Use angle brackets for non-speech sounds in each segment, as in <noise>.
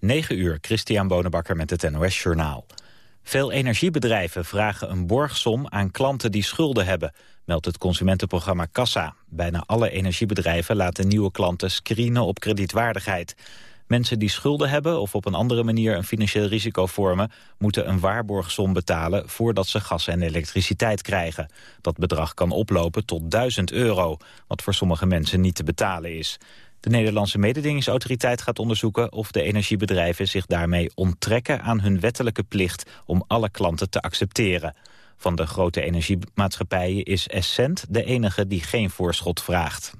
9 uur, Christian Bonenbakker met het NOS Journaal. Veel energiebedrijven vragen een borgsom aan klanten die schulden hebben, meldt het consumentenprogramma Kassa. Bijna alle energiebedrijven laten nieuwe klanten screenen op kredietwaardigheid. Mensen die schulden hebben of op een andere manier een financieel risico vormen... moeten een waarborgsom betalen voordat ze gas en elektriciteit krijgen. Dat bedrag kan oplopen tot 1000 euro, wat voor sommige mensen niet te betalen is. De Nederlandse mededingingsautoriteit gaat onderzoeken of de energiebedrijven zich daarmee onttrekken aan hun wettelijke plicht om alle klanten te accepteren. Van de grote energiemaatschappijen is Essent de enige die geen voorschot vraagt.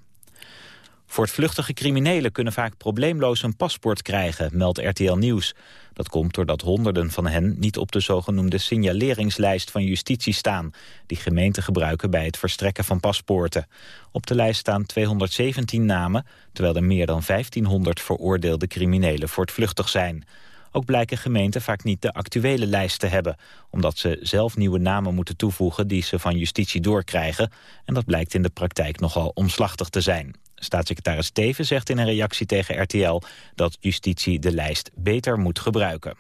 Voortvluchtige criminelen kunnen vaak probleemloos een paspoort krijgen, meldt RTL Nieuws. Dat komt doordat honderden van hen niet op de zogenoemde signaleringslijst van justitie staan, die gemeenten gebruiken bij het verstrekken van paspoorten. Op de lijst staan 217 namen, terwijl er meer dan 1500 veroordeelde criminelen voortvluchtig zijn. Ook blijken gemeenten vaak niet de actuele lijst te hebben... omdat ze zelf nieuwe namen moeten toevoegen die ze van justitie doorkrijgen. En dat blijkt in de praktijk nogal omslachtig te zijn. Staatssecretaris Teven zegt in een reactie tegen RTL... dat justitie de lijst beter moet gebruiken.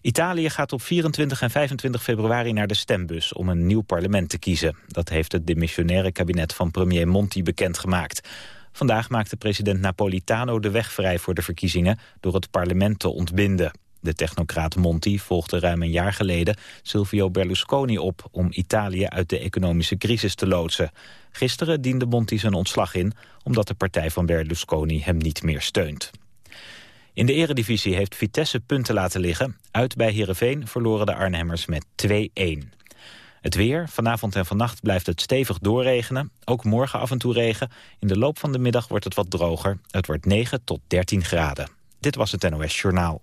Italië gaat op 24 en 25 februari naar de stembus om een nieuw parlement te kiezen. Dat heeft het demissionaire kabinet van premier Monti bekendgemaakt. Vandaag maakte president Napolitano de weg vrij voor de verkiezingen door het parlement te ontbinden. De technocraat Monti volgde ruim een jaar geleden Silvio Berlusconi op om Italië uit de economische crisis te loodsen. Gisteren diende Monti zijn ontslag in omdat de partij van Berlusconi hem niet meer steunt. In de eredivisie heeft Vitesse punten laten liggen. Uit bij Heerenveen verloren de Arnhemmers met 2-1. Het weer. Vanavond en vannacht blijft het stevig doorregenen. Ook morgen af en toe regen. In de loop van de middag wordt het wat droger. Het wordt 9 tot 13 graden. Dit was het NOS Journaal.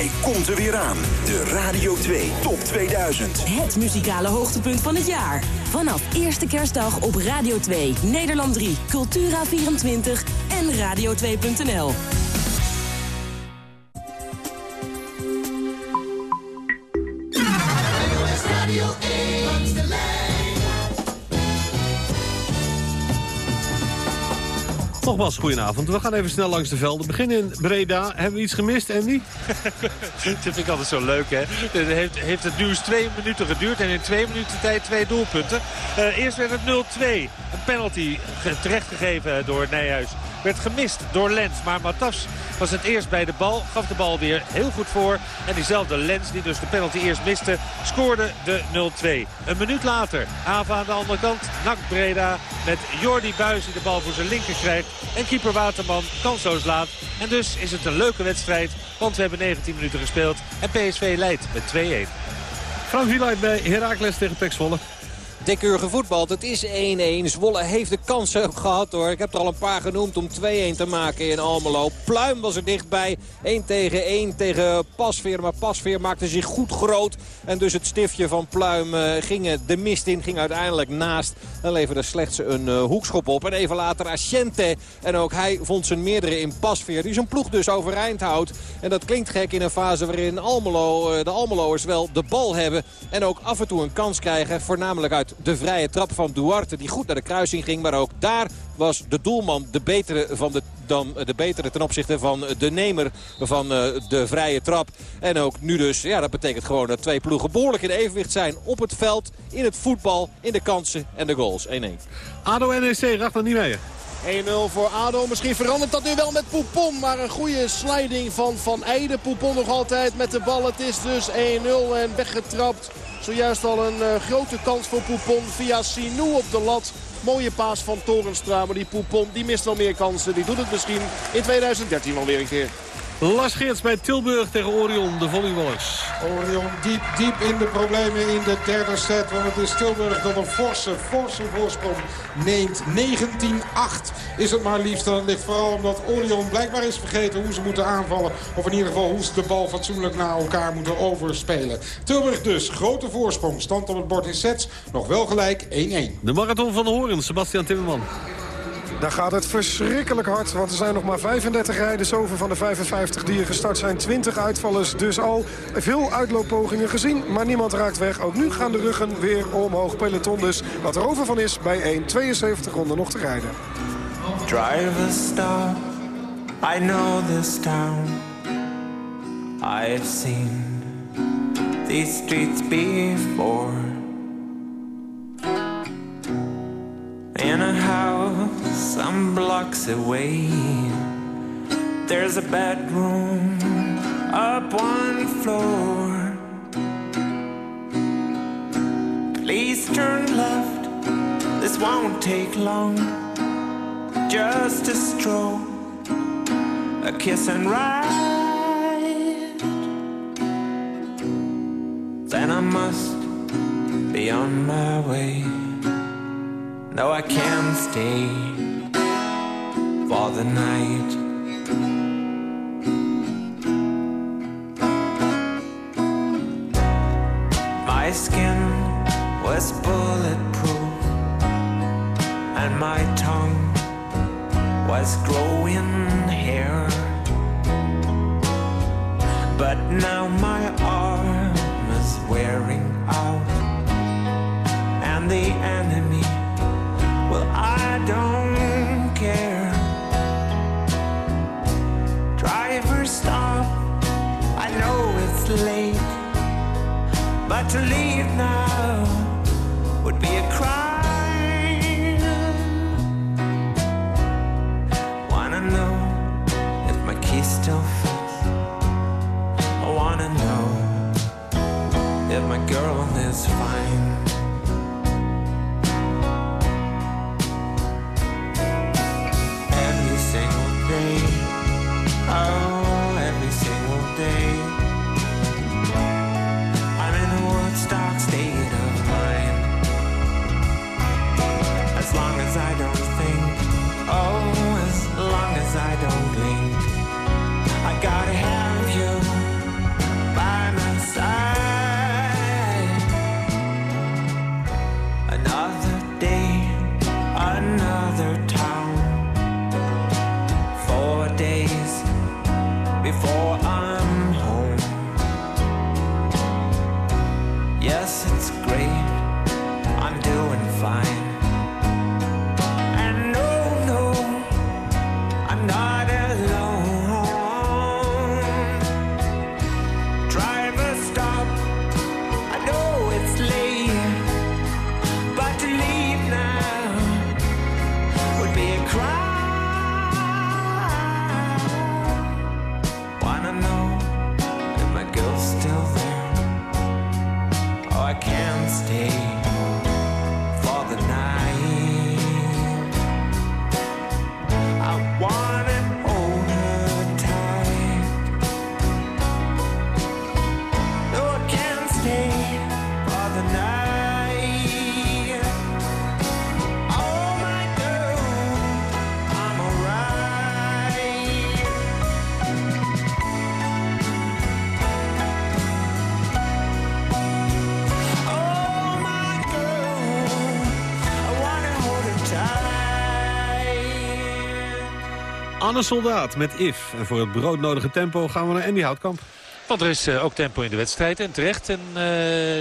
Hij komt er weer aan. De Radio 2 Top 2000. Het muzikale hoogtepunt van het jaar. Vanaf eerste kerstdag op Radio 2, Nederland 3, Cultura24 en radio2.nl. Nogmaals, goedenavond. We gaan even snel langs de velden. Begin in Breda. Hebben we iets gemist, Andy? <laughs> Dat vind ik altijd zo leuk, hè. Het heeft, heeft het nu eens twee minuten geduurd en in twee minuten tijd twee doelpunten. Uh, eerst werd het 0-2. Een penalty terechtgegeven door Nijhuis. Werd gemist door Lens, maar Matas was het eerst bij de bal. Gaf de bal weer heel goed voor. En diezelfde Lens, die dus de penalty eerst miste, scoorde de 0-2. Een minuut later, Ava aan de andere kant, Nak Breda met Jordi Buis die de bal voor zijn linker krijgt. En keeper Waterman kansloos laat. En dus is het een leuke wedstrijd, want we hebben 19 minuten gespeeld. En PSV leidt met 2-1. Frank Wieluid bij Heracles tegen Pek Zwolle. Dik uur gevoetbald. Het is 1-1. Zwolle heeft de kansen gehad hoor. Ik heb er al een paar genoemd om 2-1 te maken in Almelo. Pluim was er dichtbij. 1 tegen 1 tegen Pasveer. Maar Pasveer maakte zich goed groot. En dus het stiftje van Pluim uh, ging de mist in. Ging uiteindelijk naast. En leverde slechts een uh, hoekschop op. En even later Asciente. En ook hij vond zijn meerdere in Pasveer. Die zijn ploeg dus overeind houdt. En dat klinkt gek in een fase waarin Almelo, uh, de Almeloers wel de bal hebben. En ook af en toe een kans krijgen. Voornamelijk uit de vrije trap van Duarte. Die goed naar de kruising ging. Maar ook daar was de doelman de betere, van de, dan de betere ten opzichte van de nemer van eh, de vrije trap. En ook nu dus, ja, dat betekent gewoon dat twee ploegen behoorlijk in evenwicht zijn op het veld, in het voetbal, in de kansen en de goals. 1-1. ADO NEC, Racht niet mee. 1-0 voor ADO. Misschien verandert dat nu wel met Poupon. Maar een goede sliding van Van Eijden. Poupon nog altijd met de bal. Het is dus 1-0 en weggetrapt. Zojuist al een uh, grote kans voor Poupon via Sinou op de lat. Mooie paas van Torenstra. Maar die Poupon die mist wel meer kansen. Die doet het misschien in 2013 wel weer een keer. Lars Geerts bij Tilburg tegen Orion, de volleyballers. Orion diep, diep in de problemen in de derde set. Want het is Tilburg dat een forse, forse voorsprong neemt. 19-8 is het maar liefst. En dat ligt vooral omdat Orion blijkbaar is vergeten hoe ze moeten aanvallen. Of in ieder geval hoe ze de bal fatsoenlijk naar elkaar moeten overspelen. Tilburg dus, grote voorsprong. Stand op het bord in sets. Nog wel gelijk 1-1. De marathon van de Horen, Sebastian Timmerman. Daar gaat het verschrikkelijk hard, want er zijn nog maar 35 rijders over van de 55 die er gestart zijn. 20 uitvallers dus al. Veel uitlooppogingen gezien, maar niemand raakt weg. Ook nu gaan de ruggen weer omhoog. Peloton dus, wat er over van is bij 1.72 ronden nog te rijden. Driver stop, I know this town. I've seen these streets before. Some blocks away. There's a bedroom up one floor. Please turn left, this won't take long. Just a stroll, a kiss and ride. Then I must be on my way. No, I can't stay the night. Anne Soldaat met If. En voor het broodnodige tempo gaan we naar Andy Houtkamp. Want er is eh, ook tempo in de wedstrijd. En terecht. En eh,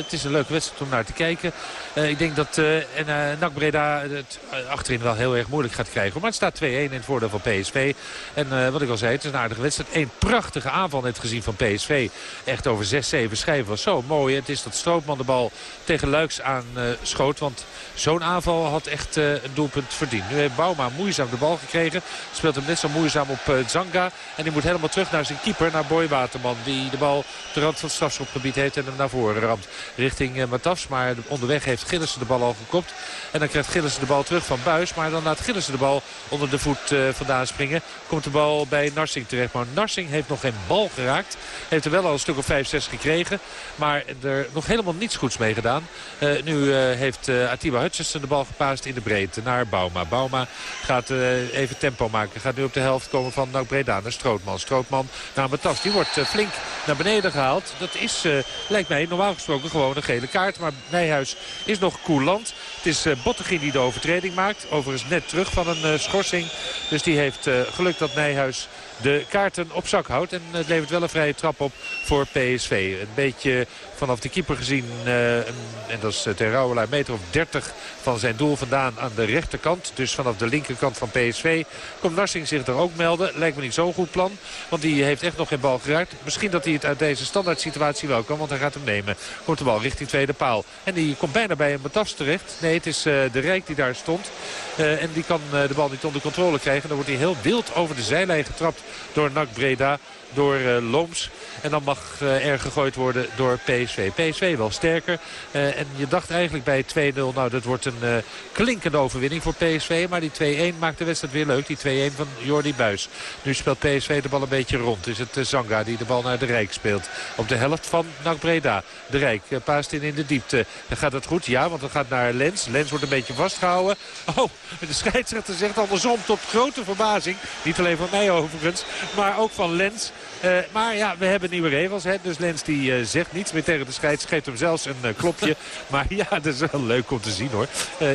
het is een leuke wedstrijd om naar te kijken. Eh, ik denk dat en, NAC Breda het achterin wel heel erg moeilijk gaat krijgen. Maar het staat 2-1 in het voordeel van PSV. En wat ik al zei, het is een aardige wedstrijd. Eén prachtige aanval net gezien van PSV. Echt over 6-7 schijven was zo mooi. Het is dat Strootman de bal tegen Luiks aan schoot. Want zo'n aanval had echt een doelpunt verdiend. Nu heeft Bouma moeizaam de bal gekregen. Speelt hem net zo moeizaam op Zanga. En die moet helemaal terug naar zijn keeper, naar Boy Waterman. Die de bal op de rand van het strafschopgebied heeft en hem naar voren ramt. Richting uh, Matafs, maar onderweg heeft Gillissen de bal al gekopt. En dan krijgt Gillissen de bal terug van Buis. Maar dan laat Gillissen de bal onder de voet uh, vandaan springen. Komt de bal bij Narsing terecht. Maar Narsing heeft nog geen bal geraakt. Heeft er wel al een stuk of 5, 6 gekregen. Maar er nog helemaal niets goeds mee gedaan. Uh, nu heeft Atiba Hutchinson de bal gepaast in de breedte naar Bauma. Bauma gaat even tempo maken. Gaat nu op de helft komen van nou, Breda naar Strootman. Strootman naar Matas. Die wordt flink naar beneden gehaald. Dat is, lijkt mij, normaal gesproken gewoon een gele kaart. Maar Nijhuis is nog coulant. Het is uh, die de overtreding maakt. Overigens net terug van een uh, schorsing. Dus die heeft geluk dat Nijhuis de kaarten op zak houdt. En het levert wel een vrije trap op voor PSV. Een beetje vanaf de keeper gezien, uh, en dat is ter Rauwelaar, meter of 30 van zijn doel vandaan aan de rechterkant. Dus vanaf de linkerkant van PSV komt Narsing zich er ook melden. Lijkt me niet zo'n goed plan, want die heeft echt nog geen bal geraakt. Misschien dat hij het uit deze standaard situatie wel kan, want hij gaat hem nemen. Komt de bal richting tweede paal. En die komt bijna bij een Batafs terecht. Nee, het is uh, de Rijk die daar stond. En die kan de bal niet onder controle krijgen. Dan wordt hij heel wild over de zijlijn getrapt door NAC Breda door uh, Looms. En dan mag uh, er gegooid worden door PSV. PSV wel sterker. Uh, en je dacht eigenlijk bij 2-0, nou dat wordt een klinkende overwinning voor PSV. Maar die 2-1 maakt de wedstrijd weer leuk. Die 2-1 van Jordi Buis. Nu speelt PSV de bal een beetje rond. Is het Zanga die de bal naar de Rijk speelt. Op de helft van NAC Breda. De Rijk paast in in de diepte. Dan gaat het goed? Ja, want het gaat naar Lens. Lens wordt een beetje vastgehouden. Oh, de scheidsrechter zegt andersom tot grote verbazing. Niet alleen van mij overigens, maar ook van Lens. Uh, maar ja, we hebben nieuwe regels. Hè? Dus Lens die uh, zegt niets meer tegen de scheids. Geeft hem zelfs een uh, klopje. <laughs> maar ja, dat is wel leuk om te zien hoor.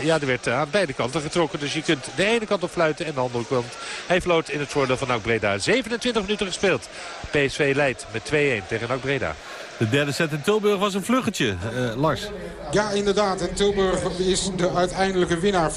ja, er werd aan beide kanten getrokken. Dus je kunt de ene kant op fluiten en de andere kant. Hij floot in het voordeel van NAC Breda. 27 minuten gespeeld. PSV leidt met 2-1 tegen NAC Breda. De derde set in Tilburg was een vluggetje, uh, Lars. Ja, inderdaad. En Tilburg is de uiteindelijke winnaar. 25-15.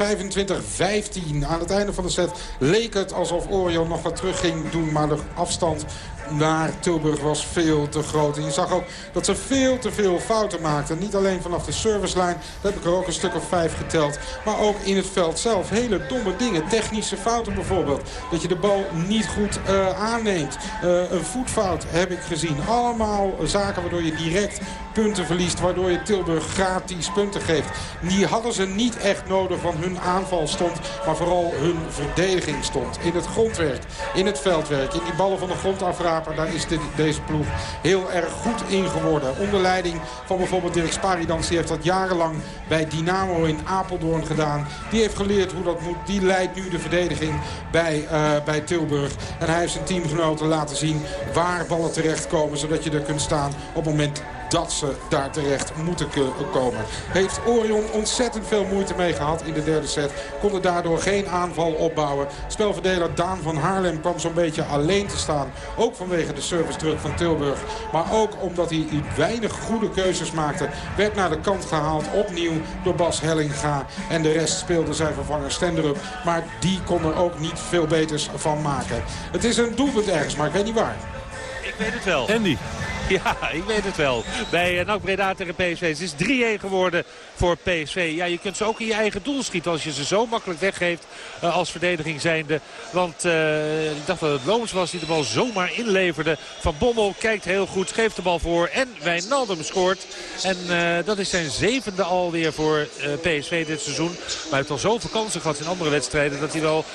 Aan het einde van de set leek het alsof Orion nog wat terug ging doen. Maar de afstand naar Tilburg was veel te groot. En je zag ook dat ze veel te veel fouten maakten. Niet alleen vanaf de servicelijn, daar heb ik er ook een stuk of vijf geteld. Maar ook in het veld zelf. Hele domme dingen. Technische fouten bijvoorbeeld. Dat je de bal niet goed uh, aanneemt. Uh, een voetfout heb ik gezien. Allemaal zaken waardoor je direct punten verliest. Waardoor je Tilburg gratis punten geeft. Die hadden ze niet echt nodig, want hun aanval stond. Maar vooral hun verdediging stond. In het grondwerk, in het veldwerk, in die ballen van de grond afrapen. Daar is deze ploeg heel erg goed in geworden. Onder leiding van bijvoorbeeld Dirk Sparidans. Die heeft dat jarenlang bij Dynamo in Apeldoorn gedaan. Die heeft geleerd hoe dat moet. Die leidt nu de verdediging bij, uh, bij Tilburg. En hij heeft zijn teamgenoten laten zien waar ballen terechtkomen. Zodat je er kunt staan op het moment dat ze daar terecht moeten komen. Heeft Orion ontzettend veel moeite mee gehad in de derde set. Kon er daardoor geen aanval opbouwen. Spelverdeler Daan van Haarlem kwam zo'n beetje alleen te staan. Ook vanwege de servicedruk van Tilburg. Maar ook omdat hij weinig goede keuzes maakte. Werd naar de kant gehaald opnieuw door Bas Hellinga. En de rest speelde zijn vervanger Stenderup. Maar die kon er ook niet veel beters van maken. Het is een doelpunt ergens, maar ik weet niet waar. Ik weet het wel. Andy. <laughs> Ja, ik weet het wel. Bij NAC Breda tegen PSV. Het is 3-1 geworden voor PSV. Ja, je kunt ze ook in je eigen doel schieten als je ze zo makkelijk weggeeft uh, als verdediging zijnde. Want uh, ik dacht dat het Looms was die de bal zomaar inleverde. Van Bommel kijkt heel goed, geeft de bal voor en Wijnaldum scoort. En dat is zijn zevende alweer voor PSV dit seizoen. Maar hij heeft al zoveel kansen gehad in andere wedstrijden dat hij wel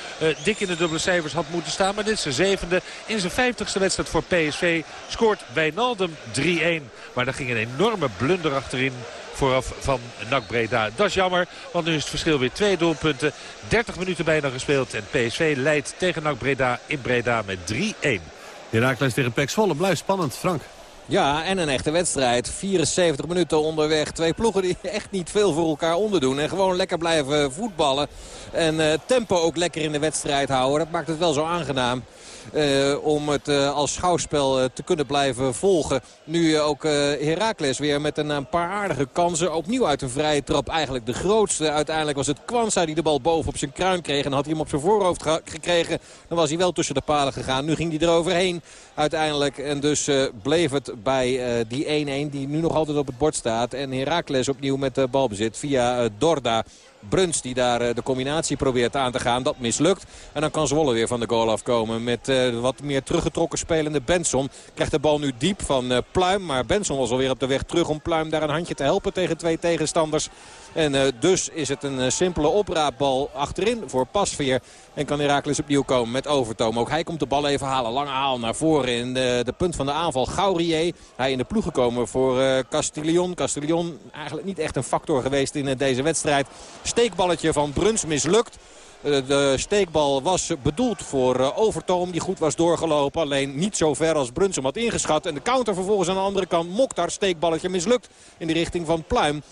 dik in de dubbele cijfers had moeten staan. Maar dit is zijn zevende. In zijn vijftigste wedstrijd voor PSV scoort Wijnaldum 3-1. Maar daar ging een enorme blunder achterin vooraf van NAC Breda. Dat is jammer, want nu is het verschil weer twee doelpunten. 30 minuten bijna gespeeld en PSV leidt tegen NAC Breda in Breda met 3-1. Herakles tegen Pek Zwolle blijft spannend, Frank. Ja, en een echte wedstrijd. 74 minuten onderweg. Twee ploegen die echt niet veel voor elkaar onderdoen. En gewoon lekker blijven voetballen. En uh, tempo ook lekker in de wedstrijd houden. Dat maakt het wel zo aangenaam. Uh, om het uh, als schouwspel uh, te kunnen blijven volgen. Nu ook Heracles weer met een, paar aardige kansen. Opnieuw uit een vrije trap eigenlijk de grootste. Uiteindelijk was het Kwanza die de bal boven op zijn kruin kreeg. En had hij hem op zijn voorhoofd gekregen. Dan was hij wel tussen de palen gegaan. Nu ging hij eroverheen uiteindelijk. En dus bleef het bij die 1-1 die nu nog altijd op het bord staat. En Heracles opnieuw met balbezit via Dorda. Bruns die daar eh, de combinatie probeert aan te gaan. Dat mislukt. En dan kan Zwolle weer van de goal afkomen. Met uh, wat meer teruggetrokken spelende Benson. Krijgt de bal nu diep van uh, Pluim. Maar Benson was alweer op de weg terug om Pluim daar een handje te helpen tegen twee tegenstanders. En uh, dus is het een uh, simpele opraapbal achterin voor Pasveer. En kan Herakles opnieuw komen met Overtoom. Ook hij komt de bal even halen. Lange haal naar voren in de, de punt van de aanval. Gaurier. Hij in de ploeg gekomen voor uh, Castillon. Castillon eigenlijk niet echt een factor geweest in deze wedstrijd. Steekballetje van Bruns mislukt. De steekbal was bedoeld voor Overtoom die goed was doorgelopen. Alleen niet zo ver als Bruns hem had ingeschat. En de counter vervolgens aan de andere kant. Mokhtar steekballetje mislukt in de richting van Pluim.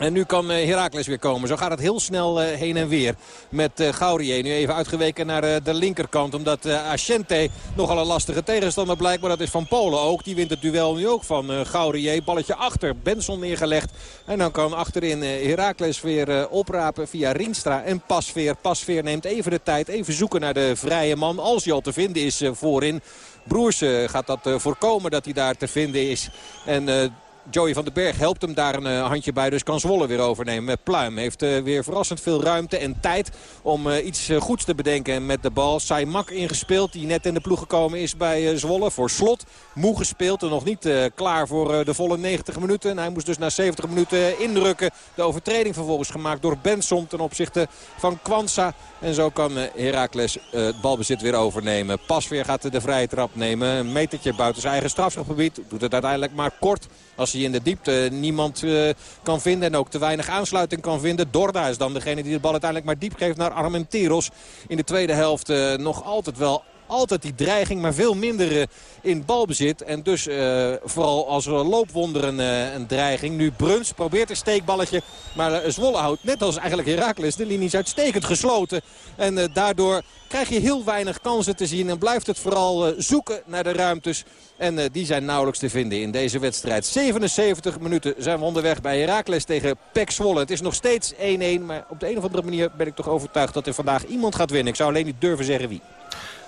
En nu kan Heracles weer komen. Zo gaat het heel snel heen en weer met Gaurier. Nu even uitgeweken naar de linkerkant. Omdat Ascente nogal een lastige tegenstander blijkt. Maar dat is van Polen ook. Die wint het duel nu ook van Gaurier. Balletje achter. Benson neergelegd. En dan kan achterin Heracles weer oprapen via Rienstra en Pasveer. Pasveer neemt even de tijd. Even zoeken naar de vrije man. Als hij al te vinden is voorin. Broers gaat dat voorkomen dat hij daar te vinden is. En... Joey van den Berg helpt hem daar een uh, handje bij. Dus kan Zwolle weer overnemen Pluim. Heeft uh, weer verrassend veel ruimte en tijd om uh, iets goeds te bedenken met de bal. Saimak ingespeeld die net in de ploeg gekomen is bij Zwolle. Voor slot moe gespeeld en nog niet klaar voor de volle 90 minuten. En hij moest dus na 70 minuten indrukken. De overtreding vervolgens gemaakt door Benson ten opzichte van Kwanza. En zo kan Heracles het balbezit weer overnemen. Pasveer gaat de vrije trap nemen. Een metertje buiten zijn eigen strafschopgebied. Doet het uiteindelijk maar kort. Als hij in de diepte niemand uh, kan vinden en ook te weinig aansluiting kan vinden. Dorda is dan degene die de bal uiteindelijk maar diep geeft naar Armenteros. In de tweede helft uh, nog altijd wel altijd die dreiging, maar veel minder in balbezit. En dus uh, vooral als er loopwonderen een dreiging. Nu Bruns probeert een steekballetje. Maar Zwolle houdt, net als eigenlijk Heracles, de linies uitstekend gesloten. En daardoor krijg je heel weinig kansen te zien. En blijft het vooral zoeken naar de ruimtes. En die zijn nauwelijks te vinden in deze wedstrijd. 77 minuten zijn we onderweg bij Heracles tegen Pek Zwolle. Het is nog steeds 1-1. Maar op de een of andere manier ben ik toch overtuigd dat er vandaag iemand gaat winnen. Ik zou alleen niet durven zeggen wie.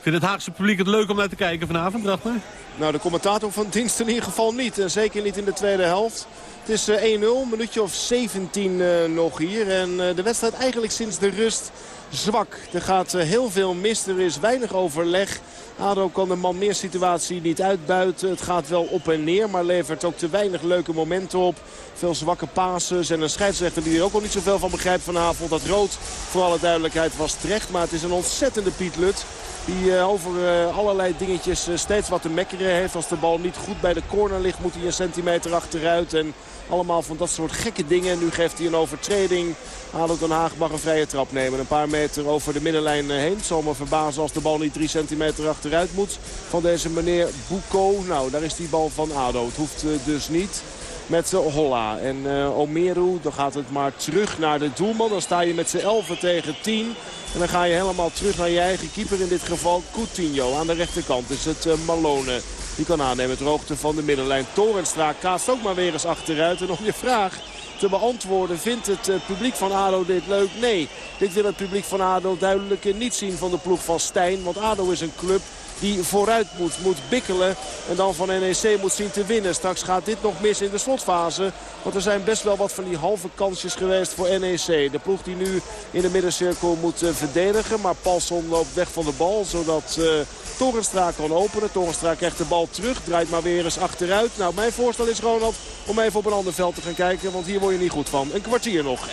Vindt het Haagse publiek het leuk om naar te kijken vanavond, Rachmer? Nou, de commentator van dienst in ieder geval niet. En zeker niet in de tweede helft. Het is 1-0, een minuutje of 17 uh, nog hier. En de wedstrijd eigenlijk sinds de rust zwak. Er gaat heel veel mis, er is weinig overleg. ADO kan de man meer situatie niet uitbuiten. Het gaat wel op en neer, maar levert ook te weinig leuke momenten op. Veel zwakke passes en een scheidsrechter die er ook al niet zoveel van begrijpt vanavond. Dat rood, voor alle duidelijkheid, was terecht. Maar het is een ontzettende Piet Lut. Die uh, over uh, allerlei dingetjes uh, steeds wat te mekkeren heeft. Als de bal niet goed bij de corner ligt moet hij een centimeter achteruit. En allemaal van dat soort gekke dingen. Nu geeft hij een overtreding. ADO Den Haag mag een vrije trap nemen. Een paar meter over de middenlijn heen. Het zal me verbazen als de bal niet drie centimeter achteruit moet. Van deze meneer Bouco. Nou, daar is die bal van ADO. Het hoeft dus niet met Holla. En uh, Omeru, dan gaat het maar terug naar de doelman. Dan sta je met z'n 11 tegen 10. En dan ga je helemaal terug naar je eigen keeper. In dit geval Coutinho. Aan de rechterkant is het uh, Malone. Die kan aannemen ter hoogte van de middenlijn. Torenstra kaast ook maar weer eens achteruit. En om je vraag te beantwoorden. Vindt het uh, publiek van ADO dit leuk? Nee. Dit wil het publiek van ADO duidelijk niet zien van de ploeg van Stijn. Want ADO is een club die vooruit moet, moet bikkelen. En dan van NEC moet zien te winnen. Straks gaat dit nog mis in de slotfase. Want er zijn best wel wat van die halve kansjes geweest voor NEC. De ploeg die nu in de middencirkel moet uh, verdedigen. Maar Paulson loopt weg van de bal. Zodat uh, kan openen. Torenstra krijgt de bal terug. Draait maar weer eens achteruit. Nou, mijn voorstel is Ronald om even op een ander veld te gaan kijken. Want hier word je niet goed van. Een kwartier nog. 1-0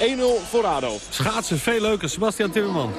voor ADO. Schaatsen veel leuker. Sebastian Timmerman.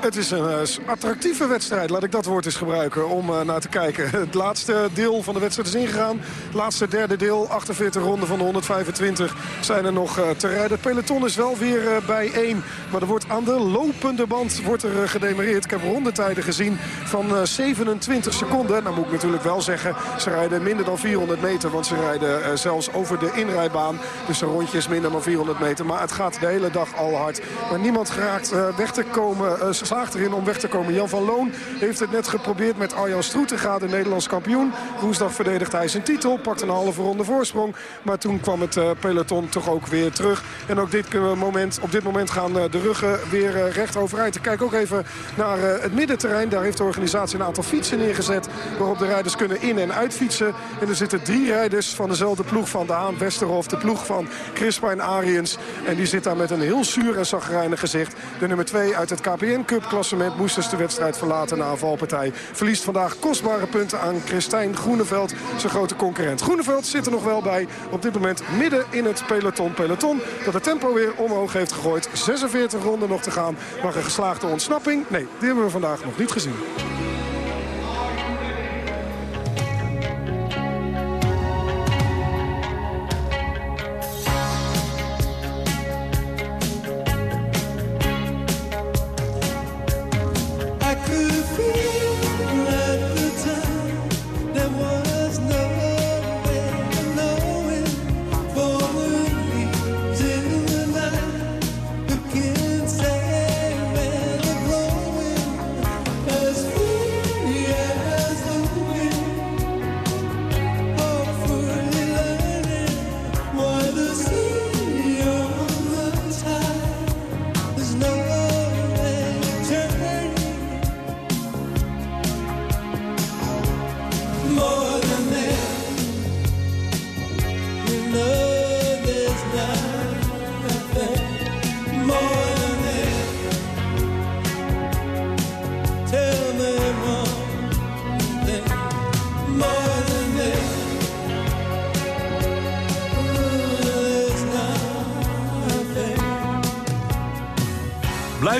Het is een uh, attractieve wedstrijd, laat ik dat woord eens gebruiken, om uh, naar te kijken. <laughs> Het laatste deel van de wedstrijd is ingegaan. Het laatste derde deel, 48 ronden van de 125, zijn er nog uh, te rijden. Peloton is wel weer bij één, maar er wordt aan de lopende band wordt er, gedemereerd. Ik heb rondetijden gezien van 27 seconden. Nou moet ik natuurlijk wel zeggen, ze rijden minder dan 400 meter, want ze rijden zelfs over de inrijbaan. Dus een rondje is minder dan 400 meter, maar het gaat de hele dag al hard. Maar niemand geraakt weg te komen slaagt erin om weg te komen. Jan van Loon heeft het net geprobeerd met Arjan Stroetega, de Nederlands kampioen. Woensdag verdedigt hij zijn titel, pakt een halve ronde voorsprong. Maar toen kwam het peloton toch ook weer terug. En ook dit moment, op dit moment gaan de ruggen weer recht overeind. Ik kijk ook even naar het middenterrein. Daar heeft de organisatie een aantal fietsen neergezet... waarop de rijders kunnen in- en uitfietsen. En er zitten drie rijders van dezelfde ploeg van de Haan Westerhof. De ploeg van Crispa en Ariens. En die zit daar met een heel zuur en zagrijnig gezicht. De nummer 2 uit het KPN Cup klassement moest dus de wedstrijd verlaten na een valpartij. Verliest vandaag kostbare punten aan Christijn Groeneveld, zijn grote concurrent. Groeneveld zit er nog wel bij. Op dit moment midden in het peloton. Peloton dat het tempo weer omhoog heeft gegooid. 46 ronden nog te gaan. Maar een geslaagde ontsnapping? Nee, die hebben we vandaag nog niet gezien.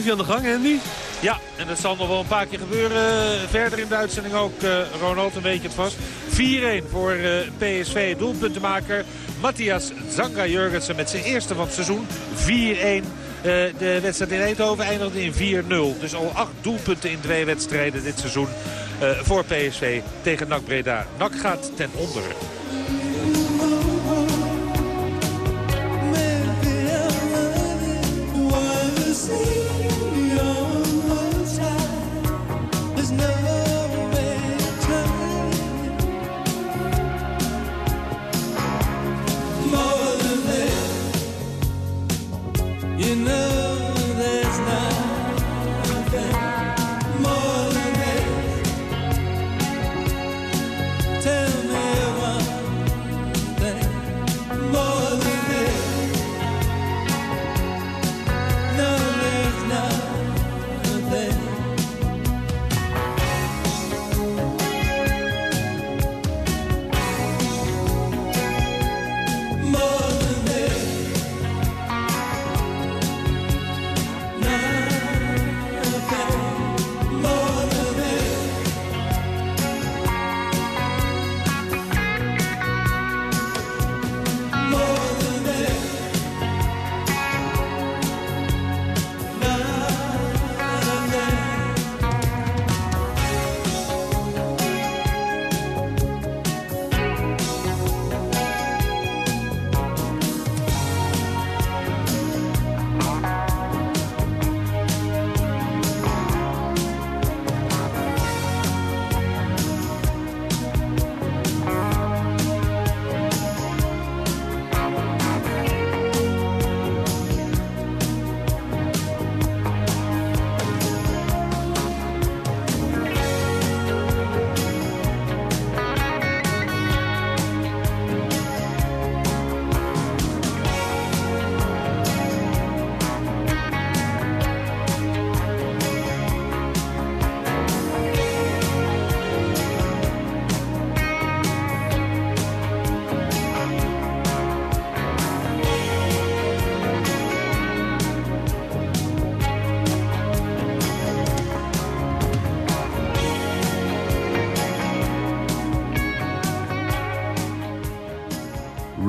Blijf je aan de gang, Andy? Ja, en dat zal nog wel een paar keer gebeuren. Verder in de uitzending ook, uh, Ronald, een beetje het vast. 4-1 voor uh, PSV, doelpuntenmaker Matthias Zanga-Jurgensen met zijn eerste van het seizoen. 4-1. Uh, de wedstrijd in Eindhoven eindigde in 4-0. Dus al acht doelpunten in twee wedstrijden dit seizoen voor PSV tegen NAC Breda. NAC gaat ten onder.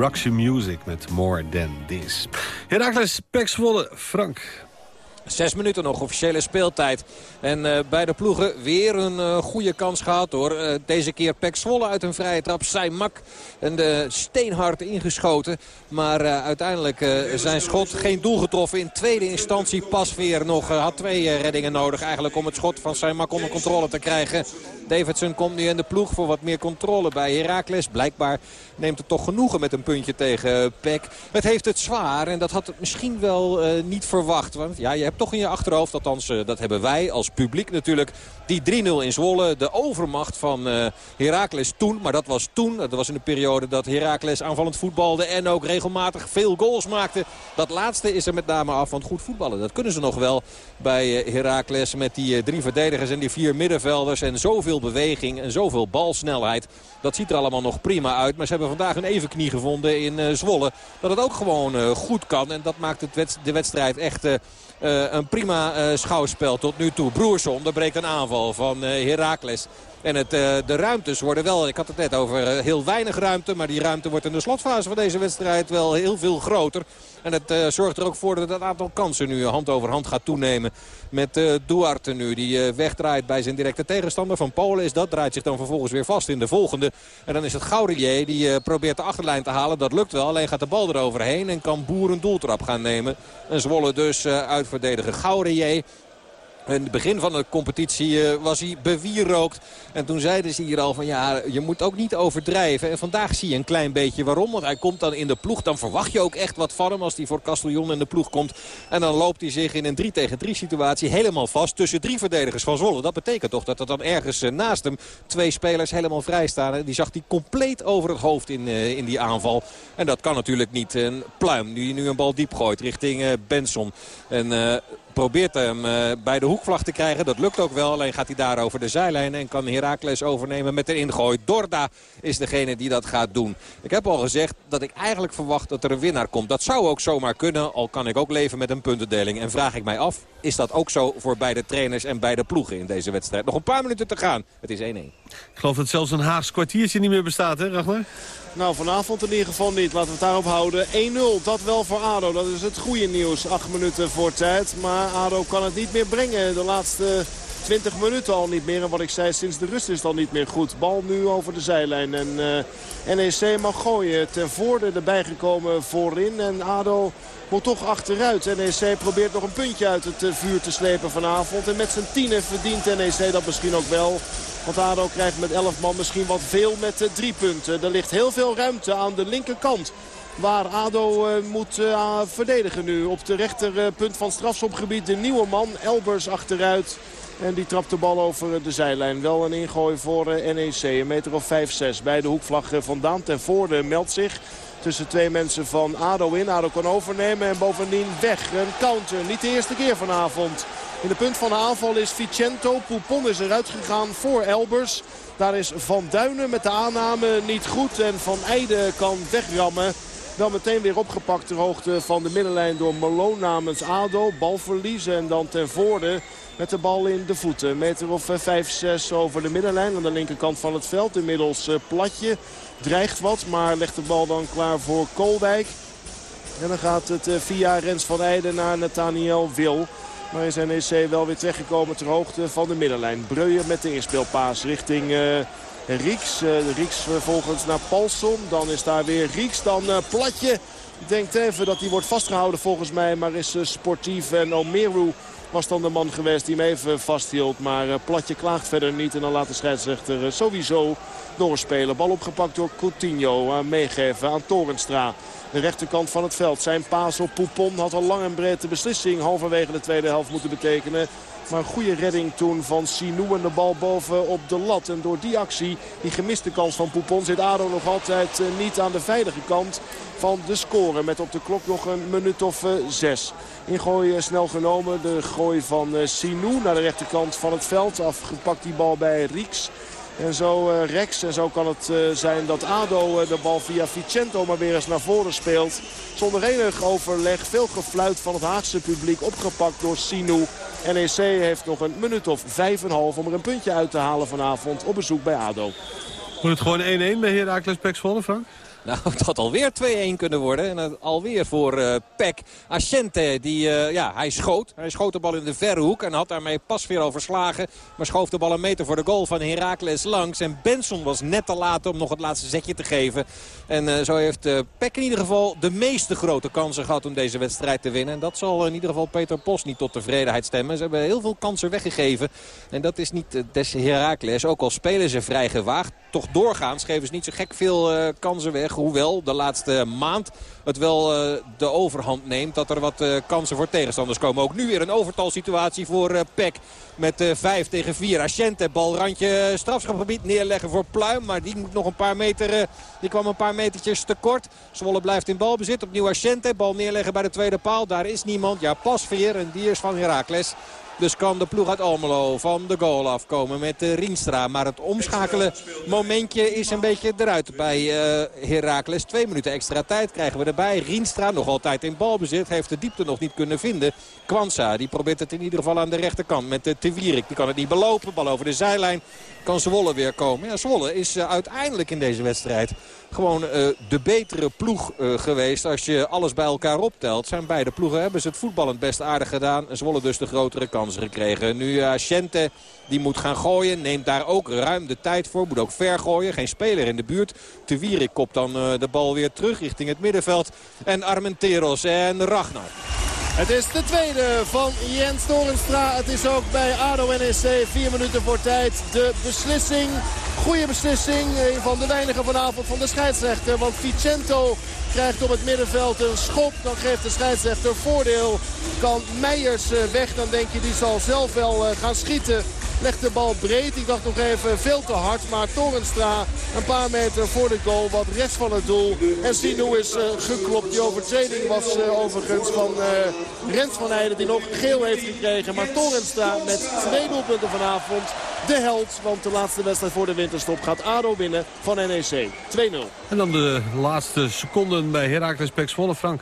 Roxy Music met More Than This. Herakles, Pek Frank. Zes minuten nog officiële speeltijd. En uh, beide ploegen weer een uh, goede kans gehad hoor. Uh, deze keer Pek uit een vrije trap. Seimak en de steenhard ingeschoten. Maar uiteindelijk zijn schot geen doel getroffen. In tweede instantie pas weer nog. had twee reddingen nodig eigenlijk om het schot van Seimak onder controle te krijgen. Davidson komt nu in de ploeg voor wat meer controle bij Heracles. Blijkbaar neemt het toch genoegen met een puntje tegen Peck. Het heeft het zwaar en dat had het misschien wel uh, niet verwacht. Want ja, je hebt toch in je achterhoofd, althans uh, dat hebben wij als publiek natuurlijk... die 3-0 in Zwolle, de overmacht van uh, Heracles toen. Maar dat was toen, dat was in de periode dat Heracles aanvallend voetbalde... en ook regelmatig veel goals maakte. Dat laatste is er met name af, want goed voetballen. Dat kunnen ze nog wel bij Heracles met die drie verdedigers en die vier middenvelders... en zoveel beweging en zoveel balsnelheid. Dat ziet er allemaal nog prima uit. Maar ze hebben vandaag een evenknie gevonden in uh, Zwolle. Dat het ook gewoon uh, goed kan. En dat maakt het de wedstrijd echt... Uh, een prima schouwspel tot nu toe. Broersom, daar breekt een aanval van Heracles. En het, de ruimtes worden wel, ik had het net over heel weinig ruimte. Maar die ruimte wordt in de slotfase van deze wedstrijd wel heel veel groter. En het uh, zorgt er ook voor dat het aantal kansen nu hand over hand gaat toenemen. Met Duarte nu, die wegdraait bij zijn directe tegenstander. Van Polen is dat, draait zich dan vervolgens weer vast in de volgende. En dan is het Gaurier die probeert de achterlijn te halen. Dat lukt wel, alleen gaat de bal eroverheen. En kan Boer een doeltrap gaan nemen. En Zwolle dus uitverdedigen. Gaurier in het begin van de competitie uh, was hij bewierookt. En toen zeiden ze hier al van ja, je moet ook niet overdrijven. En vandaag zie je een klein beetje waarom. Want hij komt dan in de ploeg. Dan verwacht je ook echt wat van hem als hij voor Castellon in de ploeg komt. En dan loopt hij zich in een 3 tegen 3 situatie helemaal vast tussen drie verdedigers van Zwolle. Dat betekent toch dat er dan ergens uh, naast hem twee spelers helemaal vrij staan. En die zag hij compleet over het hoofd in, uh, in die aanval. En dat kan natuurlijk niet. Een pluim die nu een bal diep gooit richting Benson. En probeert hem uh, bij de hoekvlag te krijgen. Dat lukt ook wel. Alleen gaat hij daar over de zijlijn en kan Heracles overnemen met de ingooi. Dorda is degene die dat gaat doen. Ik heb al gezegd dat ik eigenlijk verwacht dat er een winnaar komt. Dat zou ook zomaar kunnen. Al kan ik ook leven met een puntendeling. En vraag ik mij af, is dat ook zo voor beide trainers en beide ploegen in deze wedstrijd? Nog een paar minuten te gaan. Het is 1-1. Ik geloof dat zelfs een Haags kwartiertje niet meer bestaat, hè Ragnar? Nou, vanavond in ieder geval niet. Laten we het daarop houden. 1-0, dat wel voor ADO. Dat is het goede nieuws. Acht minuten voor tijd. Maar ADO kan het niet meer brengen. De laatste 20 minuten al niet meer. En wat ik zei, sinds de rust is het al niet meer goed. Bal nu over de zijlijn. En uh, NEC mag gooien. Ten voorde erbij gekomen voorin. En ADO moet toch achteruit. NEC probeert nog een puntje uit het uh, vuur te slepen vanavond. En met zijn tienen verdient NEC dat misschien ook wel. Want ADO krijgt met 11 man misschien wat veel met uh, drie punten. Er ligt heel veel ruimte aan de linkerkant. Waar ADO uh, moet uh, verdedigen nu. Op de rechterpunt van strafschopgebied de nieuwe man. Elbers achteruit. En die trapt de bal over de zijlijn. Wel een ingooi voor NEC. Een meter of 5-6 bij de hoekvlag vandaan. Ten voorde meldt zich tussen twee mensen van ADO in. ADO kan overnemen en bovendien weg. Een counter. Niet de eerste keer vanavond. In de punt van de aanval is Vicento. Poupon is eruit gegaan voor Elbers. Daar is Van Duinen met de aanname niet goed. En Van Eijden kan wegrammen. Wel meteen weer opgepakt ter hoogte van de middenlijn door Malone namens ADO. Balverlies en dan ten voorde met de bal in de voeten. Meter of 5-6 over de middenlijn aan de linkerkant van het veld. Inmiddels platje. Dreigt wat, maar legt de bal dan klaar voor Koolwijk. En dan gaat het via Rens van Eijden naar Nathaniel Wil. Maar is NEC wel weer terechtgekomen ter hoogte van de middenlijn. Breuer met de inspeelpaas richting... Rieks. Uh, Rieks vervolgens naar Paulson. Dan is daar weer Rieks. Dan uh, Platje. Denkt even dat hij wordt vastgehouden volgens mij. Maar is sportief. En Omeru was dan de man geweest die hem even vasthield. Maar Platje klaagt verder niet. En dan laat de scheidsrechter sowieso doorspelen. Bal opgepakt door Coutinho. meegeven aan Torenstra. De rechterkant van het veld. Zijn paas op Poupon had al lang en breed de beslissing halverwege de tweede helft moeten betekenen. Maar een goede redding toen van Sinou en de bal boven op de lat. En door die actie, die gemiste kans van Poupon, zit ADO nog altijd eh, niet aan de veilige kant van de score. Met op de klok nog een minuut of uh, zes. Ingooi uh, snel genomen. De gooi van Sinou naar de rechterkant van het veld. Afgepakt die bal bij Rieks. En zo uh, Rex. En zo kan het uh, zijn dat ADO uh, de bal via Vicento maar weer eens naar voren speelt. Zonder enig overleg. Veel gefluit van het Haagse publiek. Opgepakt door Sinou. NEC heeft nog een minuut of vijf en half om er een puntje uit te halen vanavond op bezoek bij ADO. Wordt het gewoon 1-1 bij Herakles Pek Zwolle, Frank? Nou, <laughs> had alweer 2-1 kunnen worden. En alweer voor uh, Peck. Ascente, die, uh, ja, hij schoot. Hij schoot de bal in de verre hoek en had daarmee pas weer overslagen. Maar schoof de bal een meter voor de goal van Heracles langs. En Benson was net te laat om nog het laatste zetje te geven. En uh, zo heeft Peck in ieder geval de meeste grote kansen gehad om deze wedstrijd te winnen. En dat zal in ieder geval Peter Post niet tot tevredenheid stemmen. Ze hebben heel veel kansen weggegeven. En dat is niet des Heracles. Ook al spelen ze vrij gewaagd. Toch doorgaans geven ze niet zo gek veel kansen weg. Hoewel de laatste maand het wel uh, de overhand neemt. Dat er wat uh, kansen voor tegenstanders komen. Ook nu weer een overtalsituatie voor uh, Peck. Met 5 tegen 4. Asciente, balrandje strafschapgebied neerleggen voor Pluim. Maar die moet nog een paar meter... die kwam een paar metertjes tekort. Zwolle blijft in balbezit. Opnieuw Asciente. Bal neerleggen bij de tweede paal. Daar is niemand. Ja, Pasveer. En die is van Heracles. Dus kan de ploeg uit Almelo van de goal afkomen met Rienstra. Maar het omschakelen momentje is een beetje eruit bij uh. Twee minuten extra tijd krijgen we erbij. Rienstra nog altijd in balbezit. Heeft de diepte nog niet kunnen vinden. Kwanza die probeert het in ieder geval aan de rechterkant met de Tewierik. Die kan het niet belopen. Bal over de zijlijn. Kan Zwolle weer komen. Ja, Zwolle is uh, uiteindelijk in deze wedstrijd gewoon uh, de betere ploeg uh, geweest. Als je alles bij elkaar optelt. Zijn beide ploegen hebben ze het voetballend best aardig gedaan. Zwolle dus de grotere gekregen. Nu uh, die moet gaan gooien. Neemt daar ook ruim de tijd voor. Moet ook ver gooien. Geen speler in de buurt. Te Wierik kopt dan de bal weer terug richting het middenveld. En Armenteros en Ragnar. Het is de tweede van Jens Torenstra. Het is ook bij ADO NEC vier minuten voor tijd. De beslissing, goede beslissing van de weinige vanavond van de scheidsrechter. Want Vicento krijgt op het middenveld een schop. Dan geeft de scheidsrechter voordeel. Kan Meijers eh, weg, dan denk je die zal zelf wel eh, gaan schieten. Legt de bal breed. Ik dacht nog even veel te hard. Maar Torenstra een paar meter voor de goal. Wat rechts van het doel. En Sinu is uh, geklopt. Die overtreding was uh, overigens van uh, Rens van Heijden. Die nog geel heeft gekregen. Maar Torenstra met twee doelpunten vanavond. De held. Want de laatste wedstrijd voor de winterstop gaat ADO winnen van NEC. 2-0. En dan de laatste seconden bij Heracles Pek Zwolle. Frank.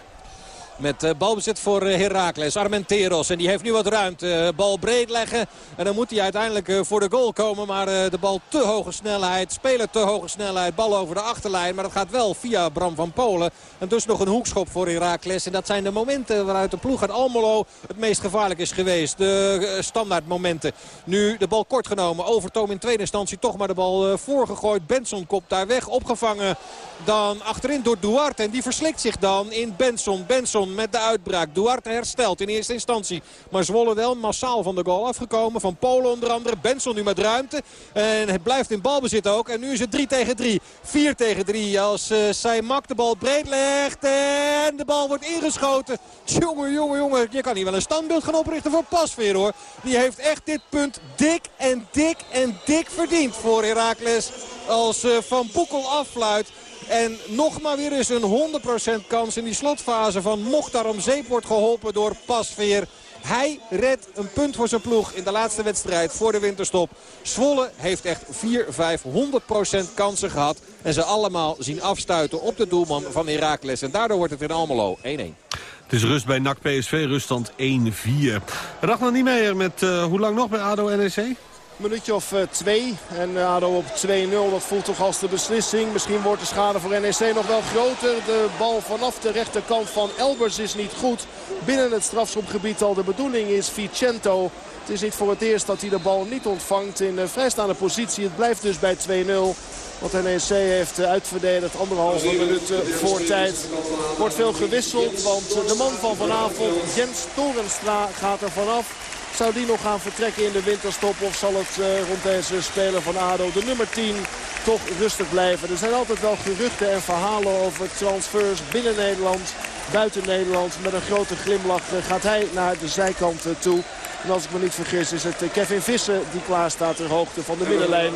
Met uh, balbezit voor uh, Heracles. Armenteros. En die heeft nu wat ruimte. Uh, bal breed leggen. En dan moet hij uiteindelijk voor de goal komen. Maar de bal te hoge snelheid. Speler te hoge snelheid. Bal over de achterlijn. Maar dat gaat wel via Bram van Polen. En dus nog een hoekschop voor Heracles. En dat zijn de momenten waaruit de ploeg uit Almelo het meest gevaarlijk is geweest. De standaard momenten. Nu de bal kort genomen. Overtoom in tweede instantie toch maar de bal voorgegooid. Benson kopt daar weg. Opgevangen dan achterin door Duarte. En die verslikt zich dan in Benson. Benson met de uitbraak. Duarte herstelt in eerste instantie. Maar Zwolle wel massaal van de goal afgekomen. Van Polen onder andere. Benson nu met ruimte. En het blijft in balbezit ook. En nu is het 3 tegen 3. 4 tegen 3 als uh, Saimak de bal breed legt. En de bal wordt ingeschoten. Jongen, jongen, jongen. Je kan hier wel een standbeeld gaan oprichten voor Pasveer hoor. Die heeft echt dit punt dik en dik en dik verdiend voor Heracles. Als uh, Van Boekel affluit. En nog maar weer eens een 100% kans in die slotfase van Mochtar om zeep wordt geholpen door Pasveer. Hij redt een punt voor zijn ploeg in de laatste wedstrijd voor de winterstop. Zwolle heeft echt 4, 5, 100% kansen gehad. En ze allemaal zien afstuiten op de doelman van Heracles. En daardoor wordt het in Almelo 1-1. Het is rust bij NAC PSV, ruststand 1-4. Ragnar Niemeyer met uh, hoe lang nog bij ADO NEC? Minuutje of uh, twee. En uh, ADO op 2-0, dat voelt toch als de beslissing. Misschien wordt de schade voor NEC nog wel groter. De bal vanaf de rechterkant van Elbers is niet goed. Binnen het strafschopgebied al de bedoeling is Vicento. Het is niet voor het eerst dat hij de bal niet ontvangt in vrijstaande positie. Het blijft dus bij 2-0. Want NEC heeft uitverdedigd anderhalve minuut voor tijd. Wordt veel gewisseld, want de man van vanavond, Jens Torenstra, gaat er vanaf. Zou die nog gaan vertrekken in de winterstop of zal het uh, rond deze speler van ADO, de nummer 10, toch rustig blijven? Er zijn altijd wel geruchten en verhalen over transfers binnen Nederland, buiten Nederland. Met een grote glimlach uh, gaat hij naar de zijkant uh, toe. En als ik me niet vergis is het Kevin Visser die klaar staat ter hoogte van de middenlijn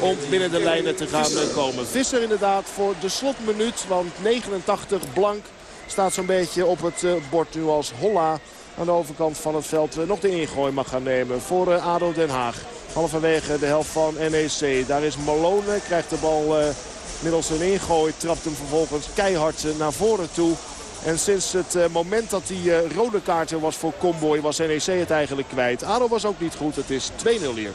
om binnen de lijnen te gaan komen. Visser inderdaad voor de slotminuut, want 89 blank staat zo'n beetje op het bord nu als Holla aan de overkant van het veld nog de ingooi mag gaan nemen voor ADO Den Haag. Halverwege de helft van NEC. Daar is Malone, krijgt de bal uh, middels een ingooi. Trapt hem vervolgens keihard naar voren toe. En sinds het moment dat die rode kaarten was voor Comboy was NEC het eigenlijk kwijt. ADO was ook niet goed. Het is 2-0 hier.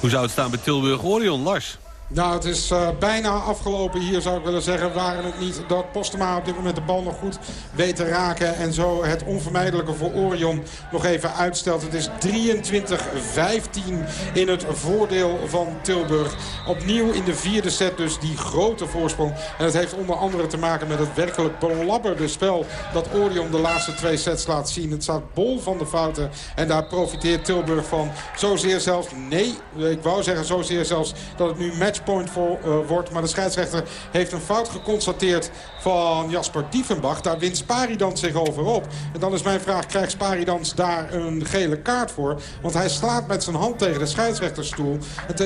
Hoe zou het staan bij Tilburg Orion, Lars? Nou, het is uh, bijna afgelopen hier, zou ik willen zeggen. Waren het niet dat Postema op dit moment de bal nog goed weet te raken... en zo het onvermijdelijke voor Orion nog even uitstelt. Het is 23-15 in het voordeel van Tilburg. Opnieuw in de vierde set dus die grote voorsprong. En het heeft onder andere te maken met het werkelijk belabberde spel... dat Orion de laatste twee sets laat zien. Het staat bol van de fouten en daar profiteert Tilburg van. Zozeer zelfs, nee, ik wou zeggen zozeer zelfs... dat het nu matchpoint voor, uh, wordt. Maar de scheidsrechter heeft een fout geconstateerd van Jasper Diefenbach. Daar wint Sparidans zich over op. En dan is mijn vraag, krijgt Sparidans daar een gele kaart voor? Want hij slaat met zijn hand tegen de scheidsrechterstoel.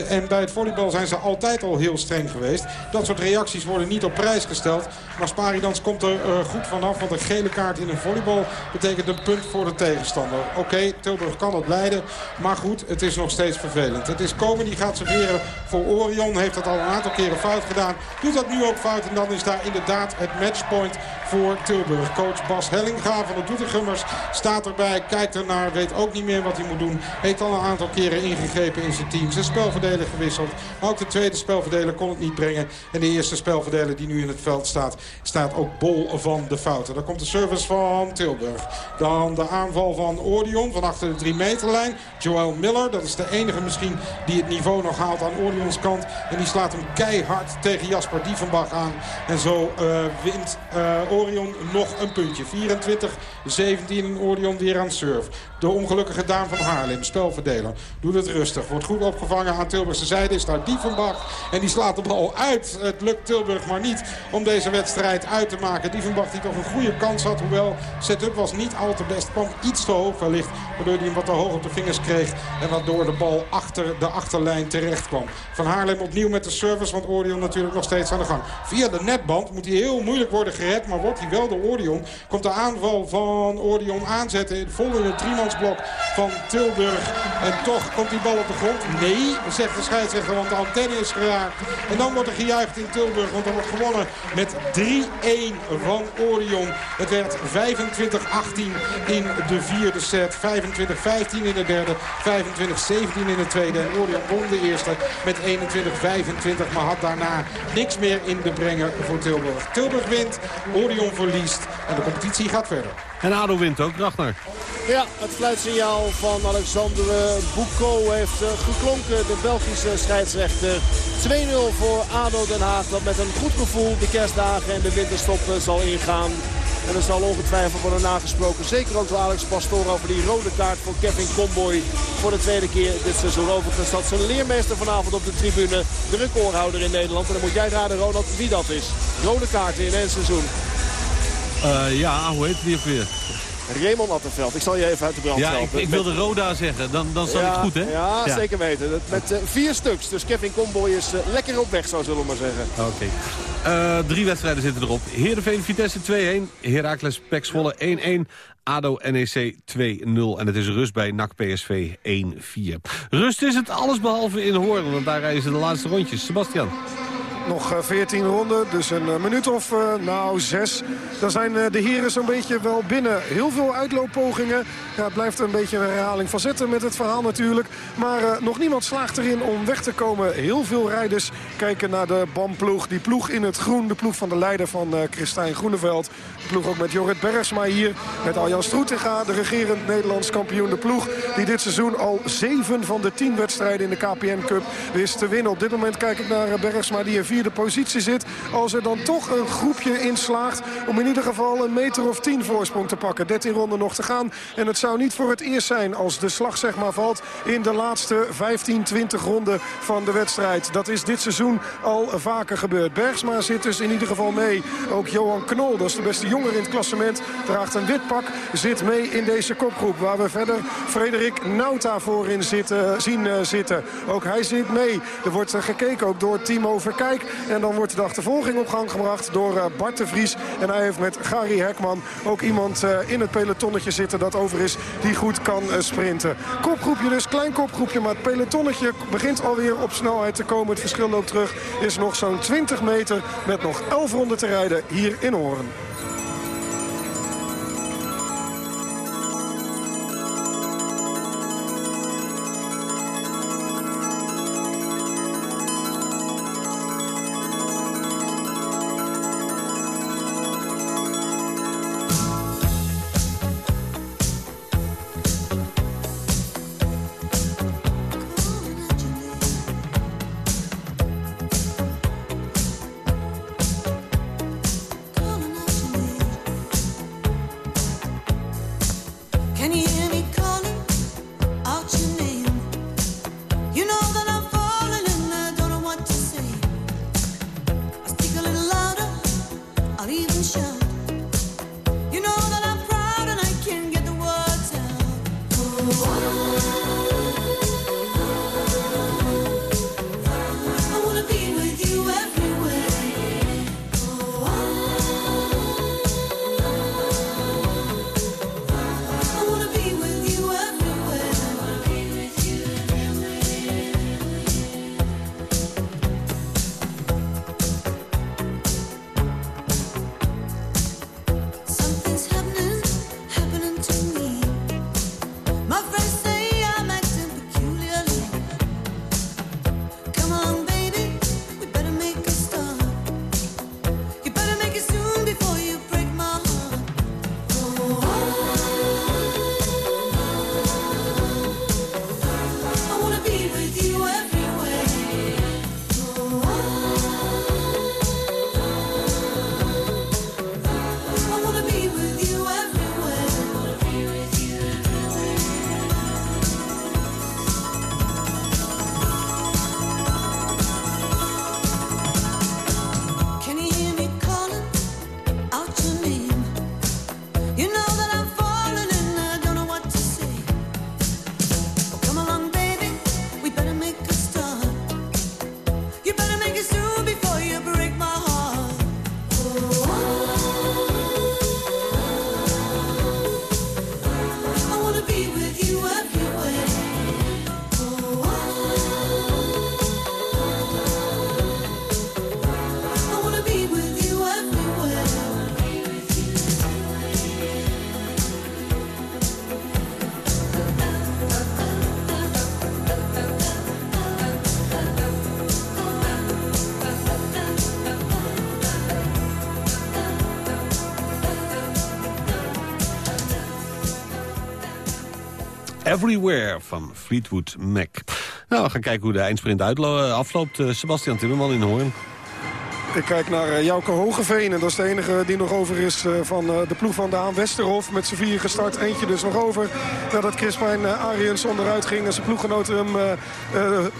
En bij het volleybal zijn ze altijd al heel streng geweest. Dat soort reacties worden niet op prijs gesteld. Maar Sparidans komt er uh, goed vanaf. Want een gele kaart in een volleybal betekent een punt voor de tegenstander. Oké, Tilburg kan het leiden. Maar goed, het is nog steeds vervelend. Het is Komen die gaat serveren voor Orion. Heeft dat al een aantal keren fout gedaan. Doet dat nu ook fout. En dan is daar inderdaad het matchpoint voor Tilburg. Coach Bas Hellinga van de Doetinchemmers staat erbij. Kijkt ernaar. Weet ook niet meer wat hij moet doen. Heeft al een aantal keren ingegrepen in zijn team. Zijn spelverdeler gewisseld. Ook de tweede spelverdeler kon het niet brengen. En de eerste spelverdeler die nu in het veld staat, staat ook bol van de fouten. Dan komt de service van Tilburg. Dan de aanval van Orion van achter de 3 meterlijn. Joel Miller, dat is de enige misschien die het niveau nog haalt aan Orions kant. En die slaat hem keihard tegen Jasper Dievenbach aan. En zo uh, wint uh, Orion nog een puntje. 24-17 en Orion weer aan surf. De ongelukkige Daan van Haarlem, spelverdeler, doet het rustig. Wordt goed opgevangen aan Tilburgse zijde. Is daar Dievenbach en die slaat de bal uit. Het lukt Tilburg maar niet om deze wedstrijd uit te maken. Dievenbach die toch een goede kans had. Hoewel setup was niet al te best. Kwam iets te hoog wellicht. Waardoor hij hem wat te hoog op de vingers kreeg. En waardoor de bal achter de achterlijn terecht kwam. Van Haarlem opnieuw met de service. Want Orion natuurlijk nog steeds aan de gang. Via de netband moet hij heel moeilijk worden gered. Maar wordt hij wel door Orion. Komt de aanval van Orion aanzetten. Vol in het driemansblok van Tilburg. En toch komt die bal op de grond. Nee, zegt de scheidsrechter. Want de antenne is geraakt. En dan wordt er gejuicht in Tilburg. Want er wordt gewonnen met 3-1 van Orion. Het werd 25-18 in de vierde set. 25-15 in de derde. 25-17 in de tweede. En Orion won de eerste met 21-25. Maar had daarna niks meer in de brenger voor Tilburg. Tilburg wint, Orion verliest. En de competitie gaat verder. En ADO wint ook, Ragnar. Ja, het fluitsignaal van Alexander Boucault heeft uh, geklonken. De Belgische scheidsrechter. 2-0 voor ADO Den Haag. Dat met een goed gevoel de kerstdagen en de winterstop uh, zal ingaan. En er zal ongetwijfeld worden nagesproken. Zeker ook door Alex Pastoor over die rode kaart voor Kevin Comboy. Voor de tweede keer dit seizoen. Overigens staat zijn leermeester vanavond op de tribune. De recordhouder in Nederland. En dan moet jij raden, Ronald, wie dat is. Rode kaarten in één seizoen. Uh, ja, hoe heet die ook weer? Raymond Attenveld. Ik zal je even uit de brand ja, helpen. Ik, ik wilde Roda zeggen, dan, dan zal ja, het goed, hè? Ja, ja. zeker weten. Met uh, vier stuks. Dus Kevin Comboy is uh, lekker op weg, zo zullen we maar zeggen. Oké. Okay. Uh, drie wedstrijden zitten erop. Heerenveen Vitesse 2-1. Heracles Pek Zwolle 1-1. ADO NEC 2-0. En het is rust bij NAC PSV 1-4. Rust is het allesbehalve in Hoorn, want daar rijden ze de laatste rondjes. Sebastian. Nog 14 ronden, dus een minuut of uh, nou zes. Dan zijn uh, de heren zo'n beetje wel binnen. Heel veel uitlooppogingen. Ja, het blijft een beetje een herhaling van zetten met het verhaal natuurlijk. Maar uh, nog niemand slaagt erin om weg te komen. Heel veel rijders kijken naar de BAM-ploeg. Die ploeg in het groen, de ploeg van de leider van Christijn Groeneveld. De ploeg ook met Jorrit Bergsma hier. Met Aljan Stroetinga, de regerend Nederlands kampioen. De ploeg die dit seizoen al zeven van de tien wedstrijden in de KPN Cup wist te winnen. Op dit moment kijk ik naar Bergsma die er vierde positie zit. Als er dan toch een groepje inslaagt om in ieder geval een meter of tien voorsprong te pakken. 13 ronden nog te gaan. En het zou niet voor het eerst zijn als de slag zeg maar valt in de laatste 15, 20 ronden van de wedstrijd. Dat is dit seizoen al vaker gebeurd. Bergsma zit dus in ieder geval mee. Ook Johan Knol, dat is de beste jonger in het klassement, draagt een wit pak. Zit mee in deze kopgroep waar we verder Frederik Nauta voorin zitten, zien uh, zitten. Ook hij zit mee. Er wordt uh, gekeken ook door Timo Verkijk. En dan wordt de achtervolging op gang gebracht door uh, Bart de Vries. En hij heeft met Gary Hekman ook iemand uh, in het pelotonnetje zitten dat over is die goed kan uh, sprinten. Kopgroepje dus, klein kopgroepje, maar het pelotonnetje begint alweer op snelheid te komen. Het verschil loopt terug, is nog zo'n 20 meter met nog 11 ronden te rijden hier in Hoorn. Everywhere van Fleetwood Mac. Nou, we gaan kijken hoe de eindsprint eh, afloopt. Eh, Sebastian Timmerman in Hoorn. Ik kijk naar uh, Jouke Hogeveen. En dat is de enige die nog over is uh, van uh, de ploeg van Daan Westerhof. Met z'n vier gestart. Eentje dus nog over. Nadat Crispijn uh, Ariens onderuit ging. En zijn ploeggenoten hem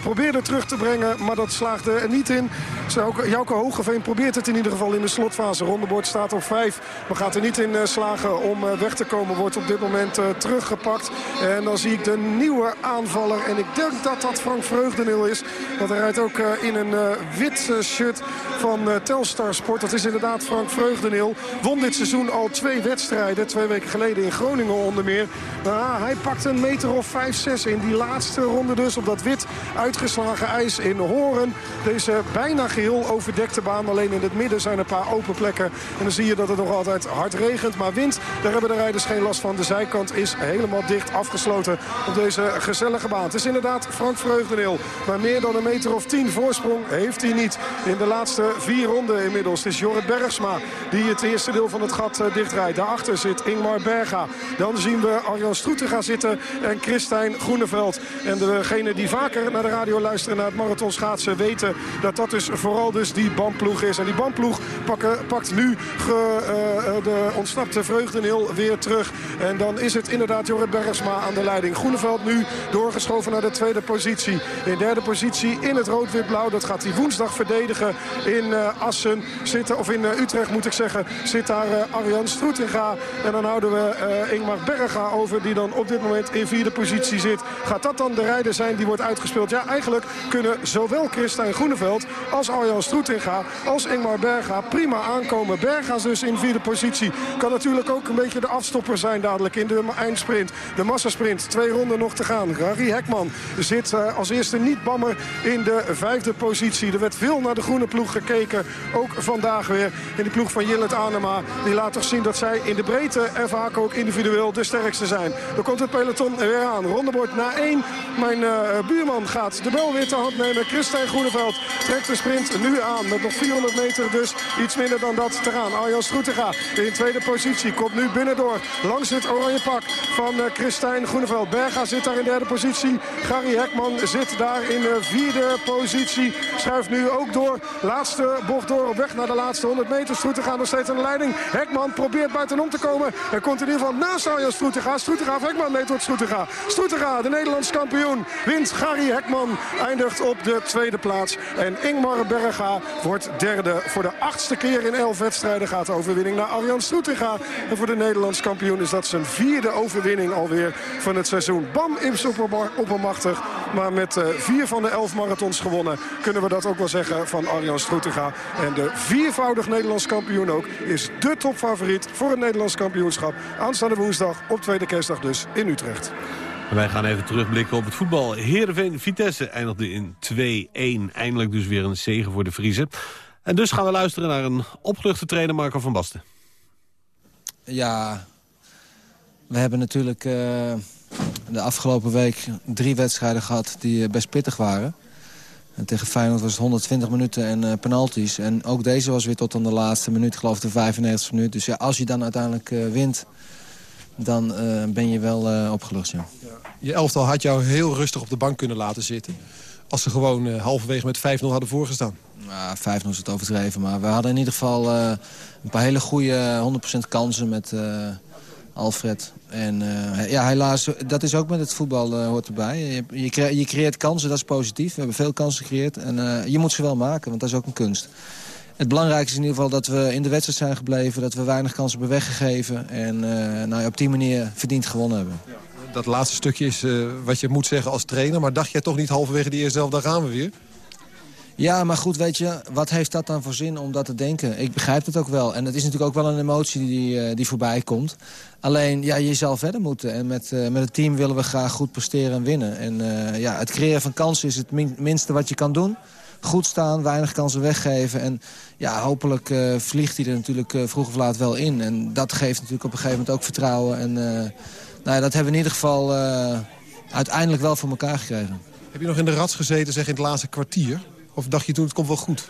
probeerden terug te brengen. Maar dat slaagde er niet in. Jouke, Jouke Hogeveen probeert het in ieder geval in de slotfase. Rondebord staat op vijf. Maar gaat er niet in slagen om weg te komen. Wordt op dit moment teruggepakt. En dan zie ik de nieuwe aanvaller. En ik denk dat dat Frank Vreugdeneel is. Want hij rijdt ook in een wit shirt van uh, Telstar Sport. Dat is inderdaad Frank Vreugdeneel. Won dit seizoen al twee wedstrijden. Twee weken geleden in Groningen onder meer. Maar hij pakt een meter of 5-6 in die laatste ronde dus. Op dat wit uitgeslagen ijs in Horen. Deze bijna geheel overdekte baan. Alleen in het midden zijn een paar open plekken. En dan zie je dat het nog altijd hard regent. Maar wind, daar hebben de rijders geen last van. De zijkant is helemaal dicht afgesloten op deze gezellige baan. Het is inderdaad Frank Vreugdeneel. Maar meer dan een meter of 10 voorsprong heeft hij niet. In de laatste vier ronden inmiddels. Het is Jorrit Bergsma die het eerste deel van het gat uh, dichtrijdt. Daarachter zit Ingmar Berga. Dan zien we Arjan Stroetega zitten en Christijn Groeneveld. En degene die vaker naar de radio luisteren naar het marathon schaatsen weten dat dat dus vooral dus die bandploeg is. En die bandploeg pakken, pakt nu ge, uh, de ontsnapte vreugdeneel weer terug. En dan is het inderdaad Jorrit Bergsma aan de leiding. Groeneveld nu doorgeschoven naar de tweede positie. In derde positie in het rood-wit-blauw. Dat gaat hij woensdag verdedigen in Assen. Zitten, of in uh, Utrecht moet ik zeggen, zit daar uh, Arjan Stroetinga. En dan houden we Ingmar Berga over die dan op dit moment in vierde positie zit. Gaat dat dan de rijder zijn die wordt uitgespeeld? Ja, eigenlijk kunnen zowel Christijn Groeneveld als Arjan Stroetinga als Ingmar Berga prima aankomen. Berga dus in vierde positie. Kan natuurlijk ook een beetje de afstopper zijn dadelijk in de eindsprint. De massasprint, twee ronden nog te gaan. Gary Hekman zit als eerste niet-bammer in de vijfde positie. Er werd veel naar de groene ploeg gekeken. Ook vandaag weer in de ploeg van Jillet Anema. Die laat toch zien dat zij in de breedte en vaak ook individueel de sterkste zijn. Dan komt het peloton weer aan. Rondebord na één. Mijn uh, buurman gaat de bel weer te hand nemen. Christijn Groeneveld trekt de sprint nu aan. Met nog 400 meter dus iets minder dan dat te gaan. Arjan Stroetega in tweede positie. Komt nu binnendoor. Langs het oranje pak van uh, Christijn Groeneveld. Berga zit daar in derde positie. Gary Hekman zit daar in de vierde positie. Schuift nu ook door. Laatste bocht door op weg naar de laatste 100 meter. Stroetega nog steeds aan de leiding. Hekman probeert buitenom te komen. Er komt in ieder geval naast Arjan Stroetega. Stroetega of Hekman? Nee, wordt Stroetega. Stroetega, de Nederlandse kampioen. Wint Gary Hekman. Eindigt op de tweede plaats. En Ingmar Berga wordt derde. Voor de achtste keer in elf wedstrijden gaat de overwinning naar Arjan Stroetega. En voor de Nederlandse kampioen is dat zijn vierde overwinning alweer van het seizoen. Bam, Ims oppermachtig. Maar met uh, vier van de elf marathons gewonnen kunnen we dat ook wel zeggen van Arjan Stroetega. En de viervoudig Nederlands kampioen ook is de topfavoriet voor het Nederlands kampioenschap. Aanstaande woensdag op tweede kerstdag dus in Utrecht. En wij gaan even terugblikken op het voetbal. Heerenveen Vitesse eindigde in 2-1. Eindelijk dus weer een zege voor de Vriezen. En dus gaan we luisteren naar een opgeluchte trainer Marco van Basten. Ja, we hebben natuurlijk uh, de afgelopen week drie wedstrijden gehad die best pittig waren. En tegen Feyenoord was het 120 minuten en uh, penalties. En ook deze was weer tot aan de laatste minuut, geloof ik de 95 minuut. Dus ja, als je dan uiteindelijk uh, wint, dan uh, ben je wel opgelucht. Ja. Je elftal had jou heel rustig op de bank kunnen laten zitten. Als ze gewoon halverwege met 5-0 hadden voorgestaan. Ja, 5-0 is het overdreven. Maar we hadden in ieder geval een paar hele goede 100% kansen met... Alfred. En uh, ja, helaas, dat is ook met het voetbal uh, hoort erbij. Je, je, cre je, creëert kansen, dat is positief. We hebben veel kansen gecreëerd. En uh, je moet ze wel maken, want dat is ook een kunst. Het belangrijkste is in ieder geval dat we in de wedstrijd zijn gebleven. Dat we weinig kansen hebben weggegeven. En nou op die manier verdiend gewonnen hebben. Dat laatste stukje is wat je moet zeggen als trainer. Maar dacht jij toch niet halverwege die eerste helft, daar gaan we weer? Ja, maar goed, weet je, wat heeft dat dan voor zin om dat te denken? Ik begrijp het ook wel. En het is natuurlijk ook wel een emotie die, die voorbij komt. Alleen, ja, je zal verder moeten. En met, uh, met het team willen we graag goed presteren en winnen. En uh, ja, het creëren van kansen is het min minste wat je kan doen. Goed staan, weinig kansen weggeven. En ja, hopelijk vliegt hij er natuurlijk vroeg of laat wel in. En dat geeft natuurlijk op een gegeven moment ook vertrouwen. En nou ja, dat hebben we in ieder geval uiteindelijk wel voor elkaar gekregen. Heb je nog in de rats gezeten, zeg in het laatste kwartier? Of dacht je toen, het komt wel goed?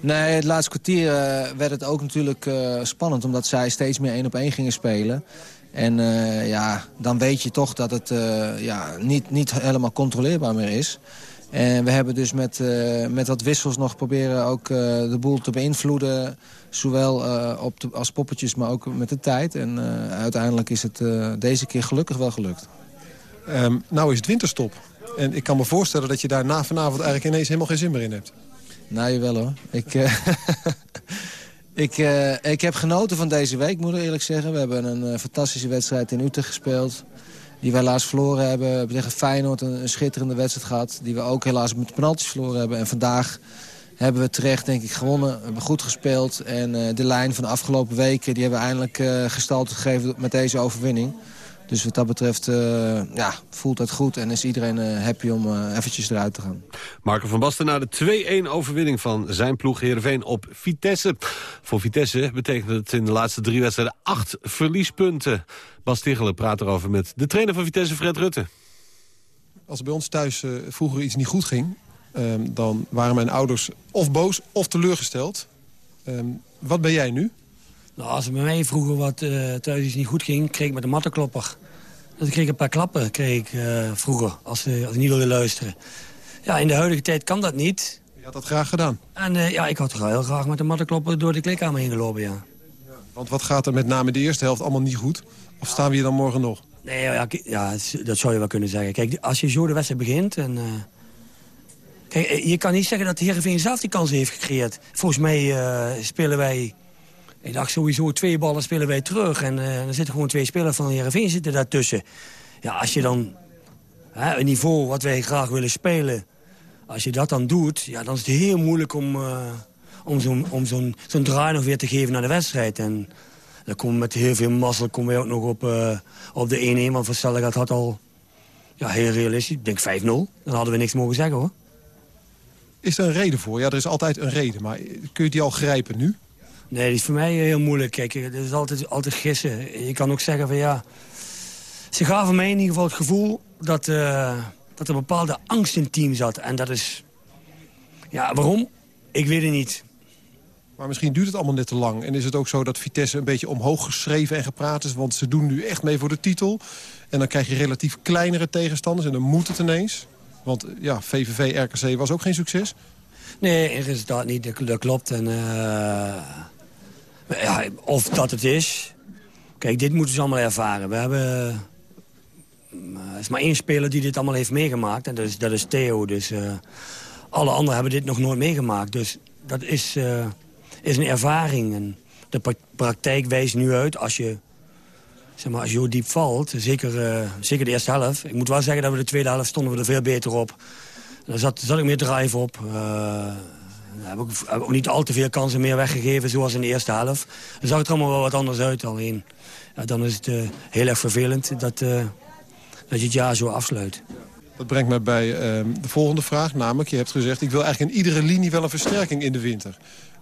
Nee, het laatste kwartier eh, werd het ook natuurlijk eh, spannend... omdat zij steeds meer één op één gingen spelen. En eh, ja, dan weet je toch dat het ja, niet, niet helemaal controleerbaar meer is. En we hebben dus met, met wat wissels nog proberen ook de boel te beïnvloeden. Zowel op de, als poppetjes, maar ook met de tijd. En uiteindelijk is het deze keer gelukkig wel gelukt. Um, nou is het winterstop. En ik kan me voorstellen dat je daar na vanavond eigenlijk ineens helemaal geen zin meer in hebt. Nou, jawel hoor. Ik, eh, <laughs> ik, eh, ik heb genoten van deze week, moet ik eerlijk zeggen. We hebben een eh, fantastische wedstrijd in Utrecht gespeeld. Die we helaas verloren hebben. We hebben tegen Feyenoord een, schitterende wedstrijd gehad. Die we ook helaas met penalties verloren hebben. En vandaag hebben we terecht, denk ik, gewonnen. We hebben goed gespeeld. En de lijn van de afgelopen weken die hebben we eindelijk gestalte gegeven met deze overwinning. Dus wat dat betreft eh, ja, voelt het goed en is iedereen eh, happy om uh, eventjes eruit te gaan. Marco van Basten na de 2-1 overwinning van zijn ploeg Heerenveen op Vitesse. Voor Vitesse betekent het in de laatste drie wedstrijden acht verliespunten. Bas praat erover met de trainer van Vitesse, Fred Rutte. Als bij ons thuis vroeger iets niet goed ging... Ehm, dan waren mijn ouders of boos of teleurgesteld. Ehm, wat ben jij nu? Nou, als ze bij mij vroegen wat eh, thuis iets niet goed ging, kreeg ik met een mattenklopper. Dus ik kreeg een paar klappen kreeg ik, eh, vroeger, als ze, niet wilden luisteren. Ja, in de huidige tijd kan dat niet. Je had dat graag gedaan? En eh, ja, ik had heel graag met de mattenklopper door de kleedkamer heen gelopen, ja. Want wat gaat er met name de eerste helft allemaal niet goed? Of staan we hier dan morgen nog? Nee, ja, ja dat zou je wel kunnen zeggen. Kijk, als je zo de wedstrijd begint... En, kijk, je kan niet zeggen dat Heerenveen zelf die kans heeft gecreëerd. Volgens mij spelen wij ik dacht sowieso, twee ballen spelen wij terug. En eh, uh, er zitten gewoon twee spelers van Heerenveen zitten daartussen. Ja, als je dan hè, een niveau wat wij graag willen spelen... als je dat dan doet, ja, dan is het heel moeilijk om, eh, om zo'n om zo'n zo'n draai nog weer te geven naar de wedstrijd. En dan komen met heel veel mazzel komen we ook nog op, eh, op de 1-1. Want Verstelling had, had al ja, heel realistisch, ik denk 5-0. Dan hadden we niks mogen zeggen hoor. Is er een reden voor? Ja, er is altijd een reden. Maar kun je die al grijpen nu? Nee, die is voor mij eh, heel moeilijk. Kijk, eh, dat is altijd, altijd gissen. Je kan ook zeggen van ja... Ze gaven mij in ieder geval het gevoel dat, eh, dat er een bepaalde angst in het team zat. En dat is... Ja, waarom? Ik weet het niet. Maar misschien duurt het allemaal net te lang. En is het ook zo dat Vitesse een beetje omhoog geschreven en gepraat is... want ze doen nu echt mee voor de titel. En dan krijg je relatief kleinere tegenstanders en dan moet het ineens. Want ja, VVV, RKC was ook geen succes. Nee, in resultaat niet. Dat, klopt. En... Of dat het is. Kijk, dit moeten ze allemaal ervaren. We hebben... Er is maar één speler die dit allemaal heeft meegemaakt. En dat is, dat is Theo. Dus eh, alle anderen hebben dit nog nooit meegemaakt. Dus dat is, eh, is een ervaring. De praktijk wijst nu uit als je... Zeg maar, als je diep valt, zeker, zeker de eerste helft. Ik moet wel zeggen dat we de tweede helft stonden we er veel beter op. Daar zat, zat ik meer drive op heb ik, ook niet al te veel kansen meer weggegeven zoals in de eerste helft. Dan zag het allemaal wel wat anders uit. Alleen ja, dan is het eh, heel erg vervelend dat, eh, dat je het jaar zo afsluit. Dat brengt mij bij ehm, de volgende vraag. Namelijk, je hebt gezegd, ik wil eigenlijk in iedere linie wel een versterking in de winter.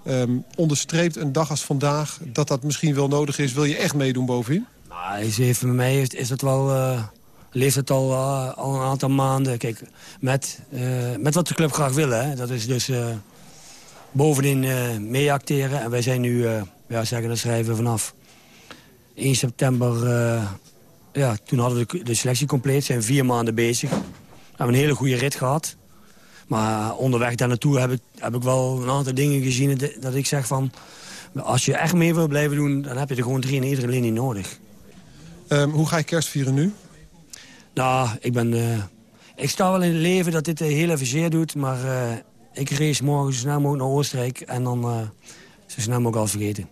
Ehm, onderstreept een dag als vandaag dat dat misschien wel nodig is? Wil je echt meedoen bovenin? Nou, heeft, bij mij is, is dat wel, eh, uh, leeft het al, al een aantal maanden. Kijk, met, met wat de club graag wil. Hè? Dat is dus bovenin uh. En wij zijn nu, eh, ja, zeggen dat schrijven vanaf 1 september... Eh, ja, toen hadden we de selectie compleet, zijn vier maanden bezig. We hebben een hele goede rit gehad. Maar onderweg daar naartoe heb ik, heb ik wel een aantal dingen gezien dat ik zeg van... als je echt mee wil blijven doen, dan heb je er gewoon drie in iedere linie nodig. Ehm, hoe ga je kerst vieren nu? Nou, ik ben... Ik sta wel in het leven dat dit heel hele verzeer doet, maar ik race morgen zo snel mogelijk naar Oostenrijk. En dan eh, uh, ze namelijk al vergeten.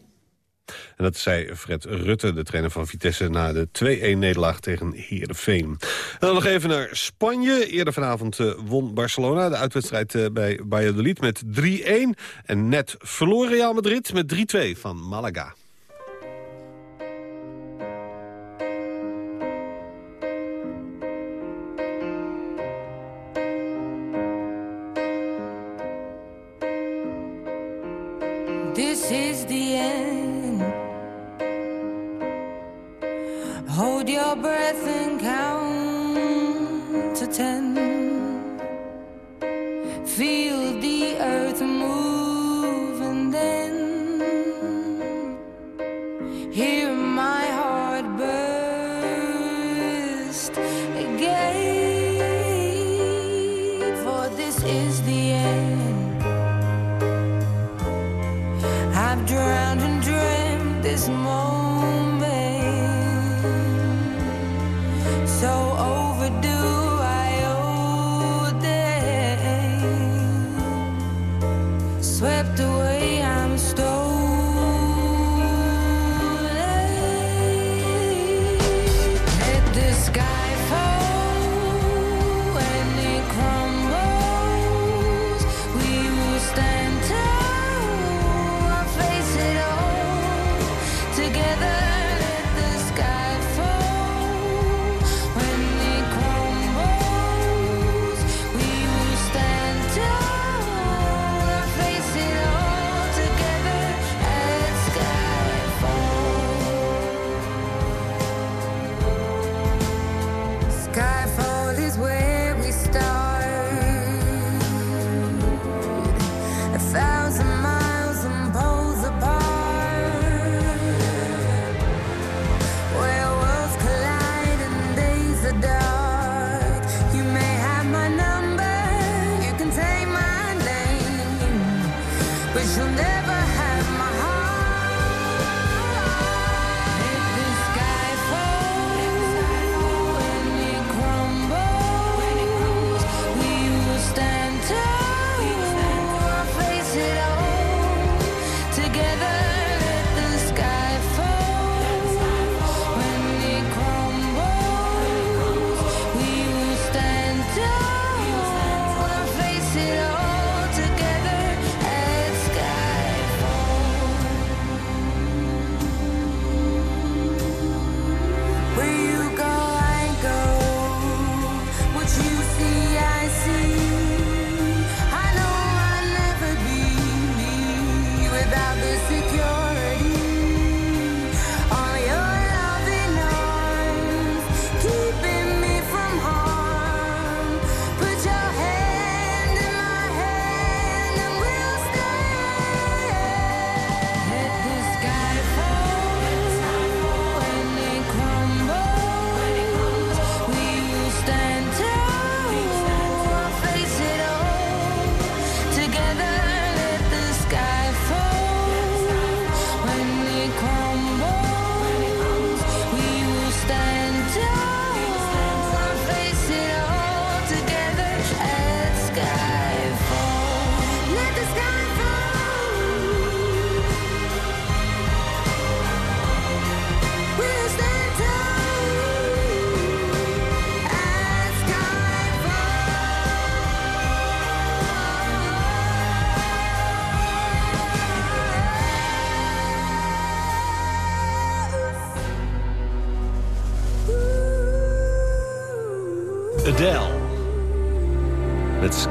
En dat zei Fred Rutte, de trainer van Vitesse... na de 2-1-nederlaag tegen Heerenveen. En dan nog even naar Spanje. Eerder vanavond eh, won Barcelona de uitwedstrijd eh, bij Valladolid met 3-1. En net verloor Real Madrid met 3-2 van Malaga.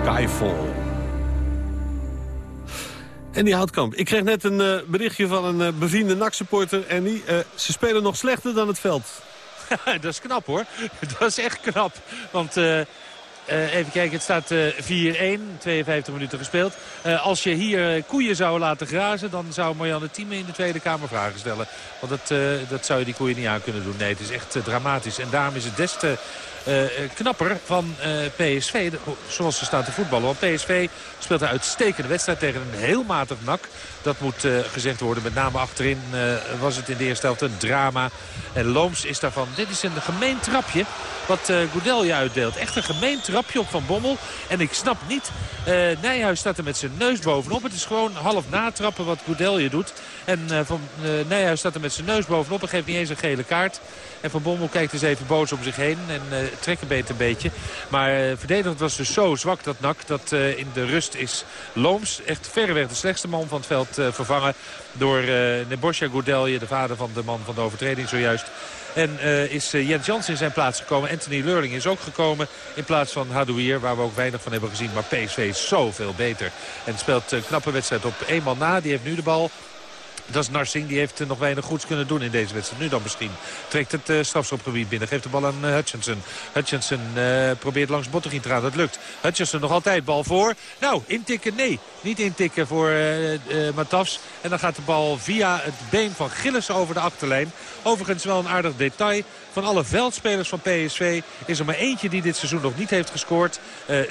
Skyfall. En die Houtkamp. Ik kreeg net een eh, berichtje van een eh, bevriende NAC-supporter. En die, eh, ze spelen nog slechter dan het veld. <laughs> dat is knap hoor. <laughs> Dat is echt knap. Want even kijken, het staat eh 4-1. 52 minuten gespeeld. Als je hier koeien zou laten grazen... dan zou Marianne Thieme in de Tweede Kamer vragen stellen. Want dat, dat zou je die koeien niet aan kunnen doen. Nee, het is echt dramatisch. En daarom is het des te knapper van eh, PSV. de- zoals ze staan te voetballen. Want PSV speelt een uitstekende wedstrijd tegen een heel matig NAC. Dat moet eh, gezegd worden. Met name achterin eh, was het in de eerste helft een drama. En Looms is daarvan... Dit is een gemeen trapje wat eh Goudelje uitdeelt. Echt een gemeen trapje op Van Bommel. En ik snap niet... eh, Nijhuis staat er met zijn neus bovenop. Het is gewoon half natrappen wat Goudelje doet. En eh, van, eh, Nijhuis staat er met zijn neus bovenop en geeft niet eens een gele kaart. En Van Bommel kijkt eens even boos om zich heen en trekt een beetje. Maar eh, verdedigend was dus zo zwak dat nak dat eh, in de rust is Looms echt verreweg de slechtste man van het veld eh, vervangen. Door Nebosja Goudelje, de vader van de man van de overtreding zojuist. En is Jens Jans in zijn plaats gekomen. Anthony Leurling is ook gekomen in plaats van Hadouier. Waar we ook weinig van hebben gezien. Maar PSV is zoveel beter. En speelt een knappe wedstrijd op eenmaal na. Die heeft nu de bal. Dat is Narsing, die heeft eh, nog weinig goeds kunnen doen in deze wedstrijd. Nu dan misschien. Trekt het uh, strafschopgebied binnen. Geeft de bal aan uh, Hutchinson. Hutchinson probeert langs Bottegien te gaan. Dat lukt. Hutchinson nog altijd bal voor. Nou, intikken, nee. Niet intikken voor Matafs. En dan gaat de bal via het been van Gillis over de achterlijn. Overigens wel een aardig detail. Van alle veldspelers van PSV is er maar eentje die dit seizoen nog niet heeft gescoord.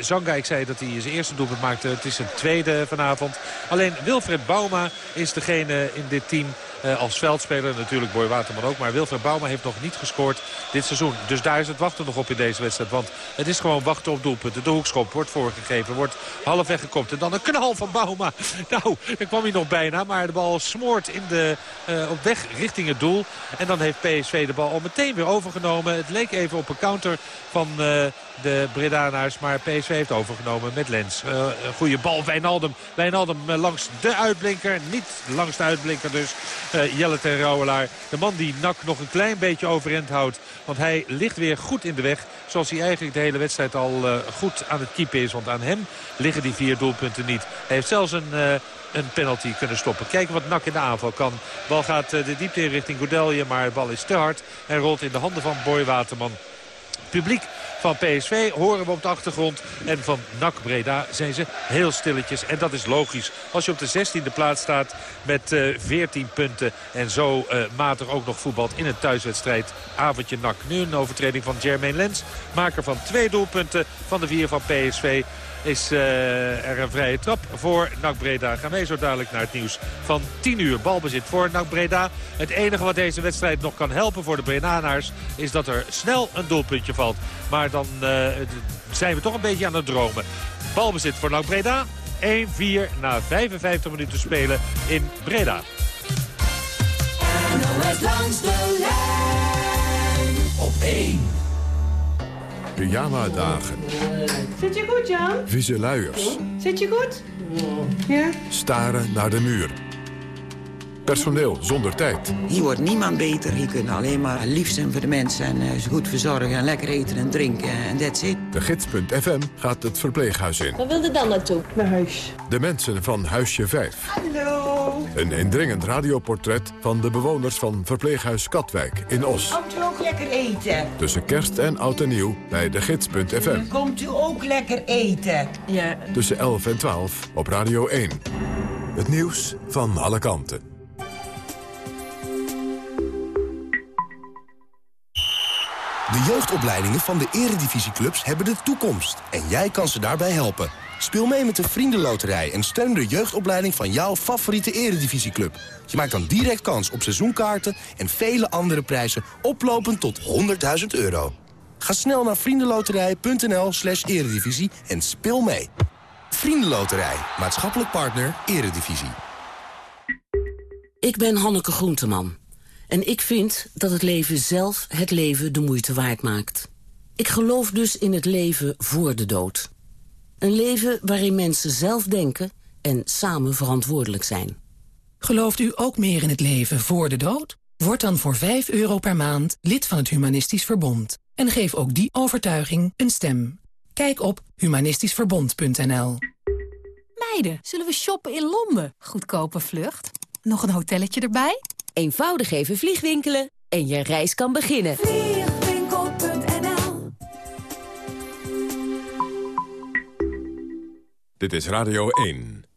Zanga, ik zei dat hij zijn eerste doelpunt maakte. Het is zijn tweede vanavond. Alleen Wilfred Bauma is degene dit team eh, als veldspeler. Natuurlijk Boy Waterman ook. Maar Wilfred Bauma heeft nog niet gescoord dit seizoen. Dus daar is het wachten nog op in deze wedstrijd. Want het is gewoon wachten op doelpunten. De hoekschop wordt voorgegeven. Wordt half weggekopt. En dan een knal van Bauma. <laughs> Nou, daar kwam hij nog bijna. Maar de bal smoort in de, uh, op weg richting het doel. En dan heeft PSV de bal al meteen weer overgenomen. Het leek even op een counter van uh, de Bredanaars. Maar PSV heeft overgenomen met Lens. Uh, goede bal. Wijnaldum. Wijnaldum langs de uitblinker. Niet langs de uitblinker dus. Uh, Jelle ten Rouwelaar. De man die Nak nog een klein beetje overeind houdt. Want hij ligt weer goed in de weg. Zoals hij eigenlijk de hele wedstrijd al uh, goed aan het keepen is. Want aan hem liggen die vier doelpunten niet. Hij heeft zelfs een... Uh, een penalty kunnen stoppen. Kijken wat Nak in de aanval kan. Bal gaat de diepte in richting Goudelje, maar de bal is te hard. En rolt in de handen van Boy Waterman. Publiek van PSV horen we op de achtergrond. En van NAC Breda zijn ze heel stilletjes. En dat is logisch. Als je op de 16e plaats staat met uh, 14 punten. En zo uh, matig ook nog voetbalt in een thuiswedstrijd. Avondje NAC. Nu een overtreding van Jermaine Lens. Maker van twee doelpunten van de vier van PSV is uh, er een vrije trap voor NAC Breda. Gaan wij zo dadelijk naar het nieuws van 10 uur. Balbezit voor NAC Breda. Het enige wat deze wedstrijd nog kan helpen voor de Brenanaars... is dat er snel een doelpuntje valt. Maar dan uh, zijn we toch een beetje aan het dromen. Balbezit voor NAC Breda. 1-4 na 55 minuten spelen in Breda. Lijn op 1. Pyjama-dagen. Zit je goed, Jan? Vieze luiers. Zit je goed? Ja. Staren naar de muur. Personeel zonder tijd. Hier wordt niemand beter. Hier kunnen alleen maar lief zijn voor de mensen... en uh, ze goed verzorgen en lekker eten en drinken en that's it. De gids.fm gaat het verpleeghuis in. Waar wilde dan naartoe? Naar huis. De mensen van Huisje 5. Hallo. Een indringend radioportret van de bewoners van verpleeghuis Katwijk in Os. Komt u ook lekker eten? Tussen kerst en oud en nieuw bij de gids.fm. Komt u ook lekker eten? Ja. Tussen 11 en 12 op Radio 1. Het nieuws van alle kanten. De jeugdopleidingen van de eredivisieclubs hebben de toekomst. En jij kan ze daarbij helpen. Speel mee met de Vriendenloterij en steun de jeugdopleiding van jouw favoriete eredivisieclub. Je maakt dan direct kans op seizoenkaarten en vele andere prijzen oplopend tot 100.000 euro. Ga snel naar vriendenloterij.nl slash eredivisie en speel mee. Vriendenloterij, maatschappelijk partner, eredivisie. Ik ben Hanneke Groenteman. En ik vind dat het leven zelf het leven de moeite waard maakt. Ik geloof dus in het leven voor de dood. Een leven waarin mensen zelf denken en samen verantwoordelijk zijn. Gelooft u ook meer in het leven voor de dood? Word dan voor 5 euro per maand lid van het Humanistisch Verbond. En geef ook die overtuiging een stem. Kijk op humanistischverbond.nl Meiden, zullen we shoppen in Londen? Goedkope vlucht. Nog een hotelletje erbij? Eenvoudig even vliegwinkelen en je reis kan beginnen. Dit is Radio 1.